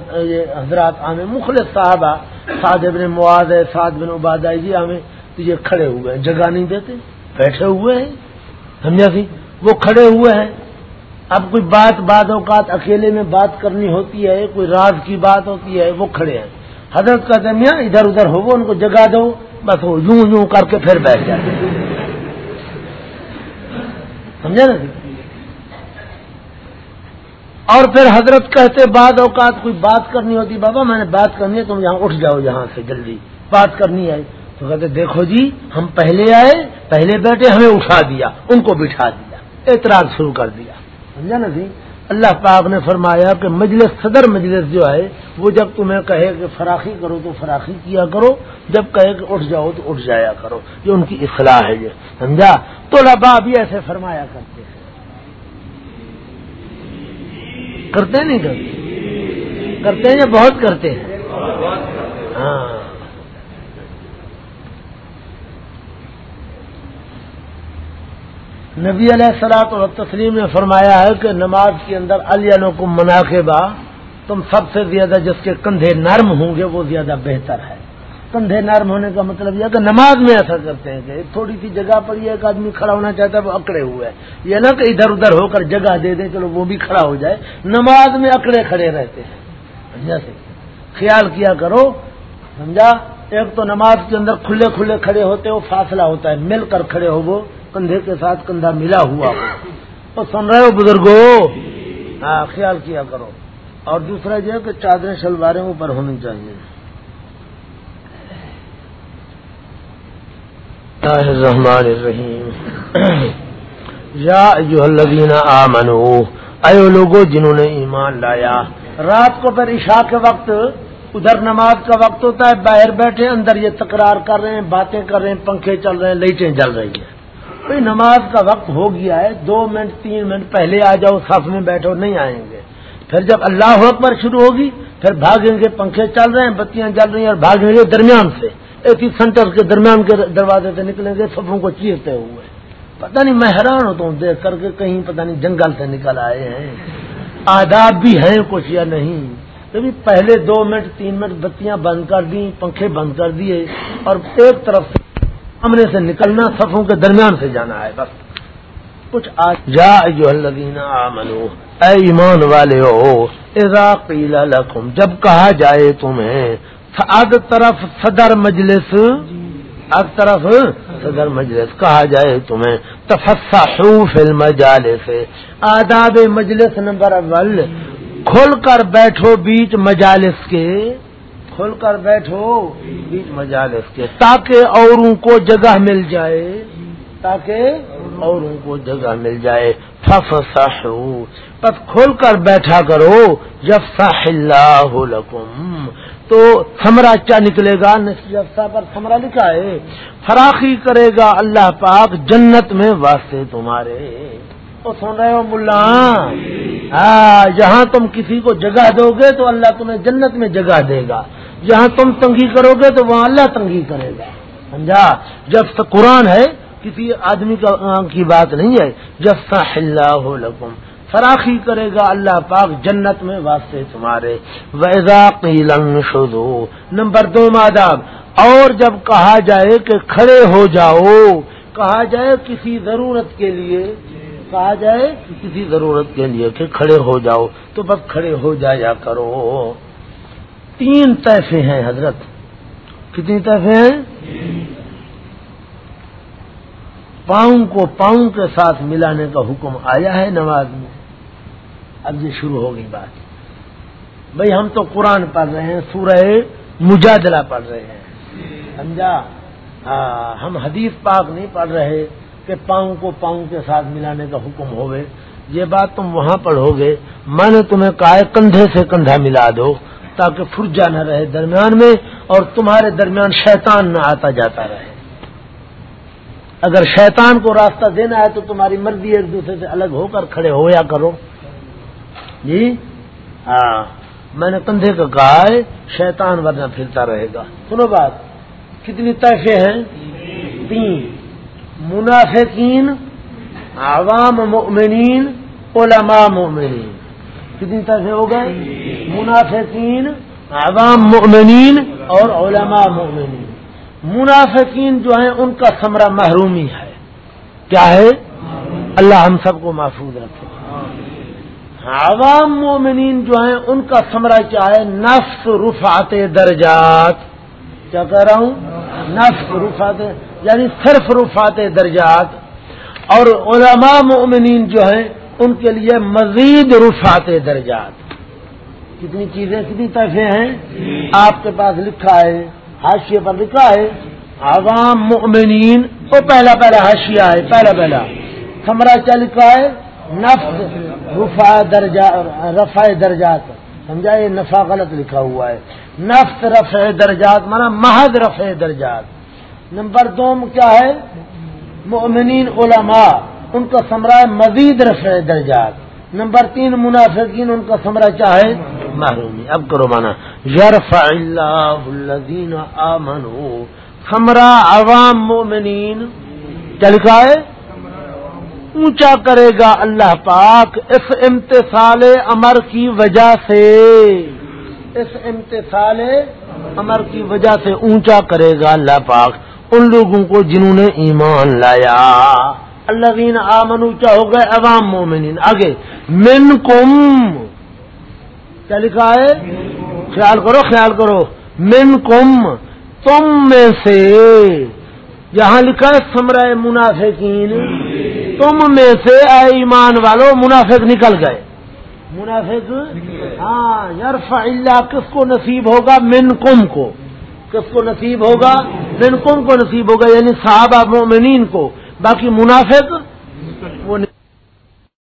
حضرات آمے مخلص صاحبہ سعد بن مواد ہے سعد بن عبادہ جی آمے تو یہ کھڑے ہوئے ہیں، جگہ نہیں دیتے، بیٹھے ہوئے ہیں، سمجھا سی وہ کھڑے ہوئے ہیں۔ اب کوئی بات، بعد اوقات اکیلے میں بات کرنی ہوتی ہے، کوئی راز کی بات ہوتی ہے، وہ کھڑے ہیں۔ حضرت کا درمیان ادھر ادھر ہو ان کو جگہ دو، بس وہ یوں یوں کر کے پھر بیٹھ جاتے سمجھا نا؟ اور پھر حضرت کہتے بعد اوقات کوئی بات کرنی ہوتی، بابا میں نے بات کرنی ہے، تم یہاں اٹھ جاؤ، یہاں سے جلدی۔ بات کرنی ہے۔ تو کہتے، دیکھو جی ہم پہلے آئے، پہلے بیٹھے ہمیں اٹھا دیا، ان کو بٹھا دیا، اعتراض شروع کر دیا۔ سمجھا نا جی؟ اللہ پاک نے فرمایا کہ مجلس صدر مجلس جو ہے، وہ جب تمہیں کہے کہ فراخی کرو تو فراخی کیا کرو، جب کہے کہ اٹھ جاؤ تو اٹھ جایا کرو۔ یہ ان کی اصلاح ہے یہ، سمجھا؟ تو ربا بھی ایسے فرمایا کرتے ہیں۔ کرتے نہیں کرتے کرتے ہیں بہت کرتے ہیں؟ ہاں۔ نبی علیہ السلاط اور تسلیم نے فرمایا ہے کہ نماز کے اندر الینوں کو منا کے با تم سب سے زیادہ جس کے کندھے نرم ہوں گے وہ زیادہ بہتر ہے۔ کندھے نرم ہونے کا مطلب یہ کہ نماز میں ایسا کرتے ہیں کہ تھوڑی سی جگہ پر یہ ایک آدمی کھڑا ہونا چاہتا ہے وہ اکڑے ہوئے ہیں۔ یہ نہ کہ ادھر ادھر ہو کر جگہ دے دیں، چلو وہ بھی کھڑا ہو جائے۔ نماز میں اکڑے کھڑے رہتے ہیں۔ جیسے خیال کیا کرو، سمجھا؟ ایک تو نماز کے اندر کھلے کھلے کھڑے ہوتے ہو، فاصلہ ہوتا ہے، مل کر کھڑے ہو وہ۔ کندھے کے ساتھ کندھا ملا ہوا ہو۔ سن رہے ہو بزرگو؟ ہاں خیال کیا کرو۔ اور دوسرا یہ کہ چادریں شلواریں اوپر ہونی چاہیے۔ الرحمن الرحیم۔ یا الذین آمنو اے لوگوں جنہوں نے ایمان لایا۔ رات کو پھر عشاء کے وقت ادھر نماز کا وقت ہوتا ہے باہر بیٹھے اندر یہ تکرار کر رہے ہیں باتیں کر رہے ہیں پنکھے چل رہے ہیں لائٹیں جل رہی ہیں۔ بھائی نماز کا وقت ہو گیا ہے، دو منٹ، تین منٹ پہلے آ جاؤ صف میں بیٹھو، نہیں آئیں گے۔ پھر جب اللہ اکبر شروع ہوگی، پھر بھاگیں گے، پنکھے چل رہے ہیں، بتیاں جل رہی ہیں اور بھاگیں گے درمیان سے۔ ایک ہی سینٹر کے درمیان کے دروازے سے نکلیں گے سفوں کو چیرتے ہوئے۔ پتہ نہیں میں حیران ہوتا ہوں، دیکھ کر کے کہیں پتہ نہیں جنگل سے نکل آئے ہیں۔ آداب بھی ہیں کچھ یا نہیں؟ کبھی پہلے دو منٹ، تین منٹ، بتیاں بند کر دی پنکھے بند کر دیے اور ایک طرف سے سامنے سے نکلنا صفوں کے درمیان سے جانا ہے، بس۔ کچھ آج جا جو منو اے ایمان والے ہو قیل لکم، جب کہا جائے تمہیں اد طرف صدر مجلس اد طرف صدر مجلس کہا جائے تمہیں تفسا فل مجالس سے آداب مجلس نمبر اول، کھل کر بیٹھو بیچ مجالس کے۔ کھل کر بیٹھو، بیچ مجالس کے، تاکہ اوروں کو جگہ مل جائے۔ تاکہ اوروں کو جگہ مل جائے۔ فف بس کھول کر بیٹھا کرو۔ جب صاح اللہ لکم تو سمرا کیا نکلے گا؟ جفسا پر سمرا لکھا ہے۔ فراخی کرے گا اللہ پاک جنت میں واسطے تمہارے۔ وہ سن رہے ہو ملا؟ ہاں جہاں تم کسی کو جگہ دو گے تو اللہ تمہیں جنت میں جگہ دے گا۔ جہاں تم تنگی کرو گے تو وہاں اللہ تنگی کرے گا۔ سمجھا؟ جب قرآن ہے، کسی آدمی کی بات نہیں ہے۔ جب صح اللہ لکم، فراخی کرے گا اللہ پاک جنت میں واسطے تمہارے۔ ویزا شدو نمبر دو ماداب اور جب کہا جائے کہ کھڑے ہو جاؤ، کہا جائے کسی ضرورت کے لیے، کہا جائے کسی ضرورت کے لیے کہ کھڑے ہو جاؤ۔ تو بس کھڑے ہو جایا کرو۔ تین تیفے ہیں حضرت کتنی تیفے ہیں پاؤں کو پاؤں کے ساتھ ملانے کا حکم آیا ہے نماز میں اب یہ شروع ہو گئی بات بھائی ہم تو قرآن پڑھ رہے ہیں، سورہ مجادلہ پڑھ رہے ہیں۔ سمجھا؟ ہاں ہم حدیث پاک نہیں پڑھ رہے کہ پاؤں کو پاؤں کے ساتھ ملانے کا حکم ہوگے یہ بات تم وہاں پڑھو گے۔ میں نے تمہیں کہا ہے، کندھے سے کندھا ملا دو۔ تاکہ فرجا نہ رہے درمیان میں اور تمہارے درمیان شیطان نہ آتا جاتا رہے۔ اگر شیطان کو راستہ دینا ہے تو تمہاری مرضی ایک دوسرے سے الگ ہو کر کھڑے ہو یا کرو۔ جی؟ ہاں۔ میں نے کندھے کا کہا ہے، شیطان ورنہ پھرتا رہے گا۔ سنو بات، کتنی طیفے ہیں؟ تین۔ منافقین، عوام مؤمنین، علماء مؤمنین۔ کتنی طرفے ہو گئے؟ منافقین، عوام مؤمنین اور علماء مؤمنین۔ منافقین جو ہیں، ان کا سمرہ محرومی ہے۔ کیا ہے؟ اللہ ہم سب کو محفوظ رکھے۔ عوام مومنین جو ہیں، ان کا سمرہ کیا ہے؟ نفس رفعت درجات۔ کیا کہہ رہا ہوں؟ نفس رفعت یعنی صرف رفعت درجات۔ اور علماء مومنین جو ہیں ان کے لیے مزید رفعت درجات۔ کتنی چیزیں، کتنی طرفیں ہیں؟ آپ کے پاس لکھا ہے، حاشیے پر لکھا ہے، عوام مومنین وہ پہلا پہلا حاشیہ ہے، پہلا پہلا۔ سمرا کیا لکھا ہے؟ نفس، رفع درجہ، رفع درجات۔ سمجھا؟ یہ نفع غلط لکھا ہوا ہے۔ نفس رفع درجات، مانا محض رفع درجات۔ نمبر دو کیا ہے؟ مؤمنین، علماء۔ ان کا سمرا مزید رفع درجات۔ نمبر تین، منافقین، ان کا سمرا کیا ہے محرومی۔ اب کرو مانا یرفع اللہ الذین آمنوا سمرا عوام مومنین۔ کیا ہے؟ اونچا کرے گا اللہ پاک اس امتصال امر کی وجہ سے۔ اس امتصال امر کی وجہ سے اونچا کرے گا اللہ پاک۔ ان لوگوں کو جنہوں نے ایمان لایا۔ اللہ دین آمن ہو گئے؟ عوام مومنین۔ آگے من کم کیا لکھا ہے؟ خیال کرو خیال کرو۔ من کم تم میں سے۔ یہاں لکھا ہے سمرہ منافقین۔ تم میں سے اے ایمان والو، منافق نکل گئے۔ منافق؟ ہاں یرف اللہ، کس کو نصیب ہوگا؟ من کم کو۔ کس کو نصیب ہوگا؟ من کم کو نصیب ہوگا یعنی صحابہ مومنین کو۔ باقی منافق وہ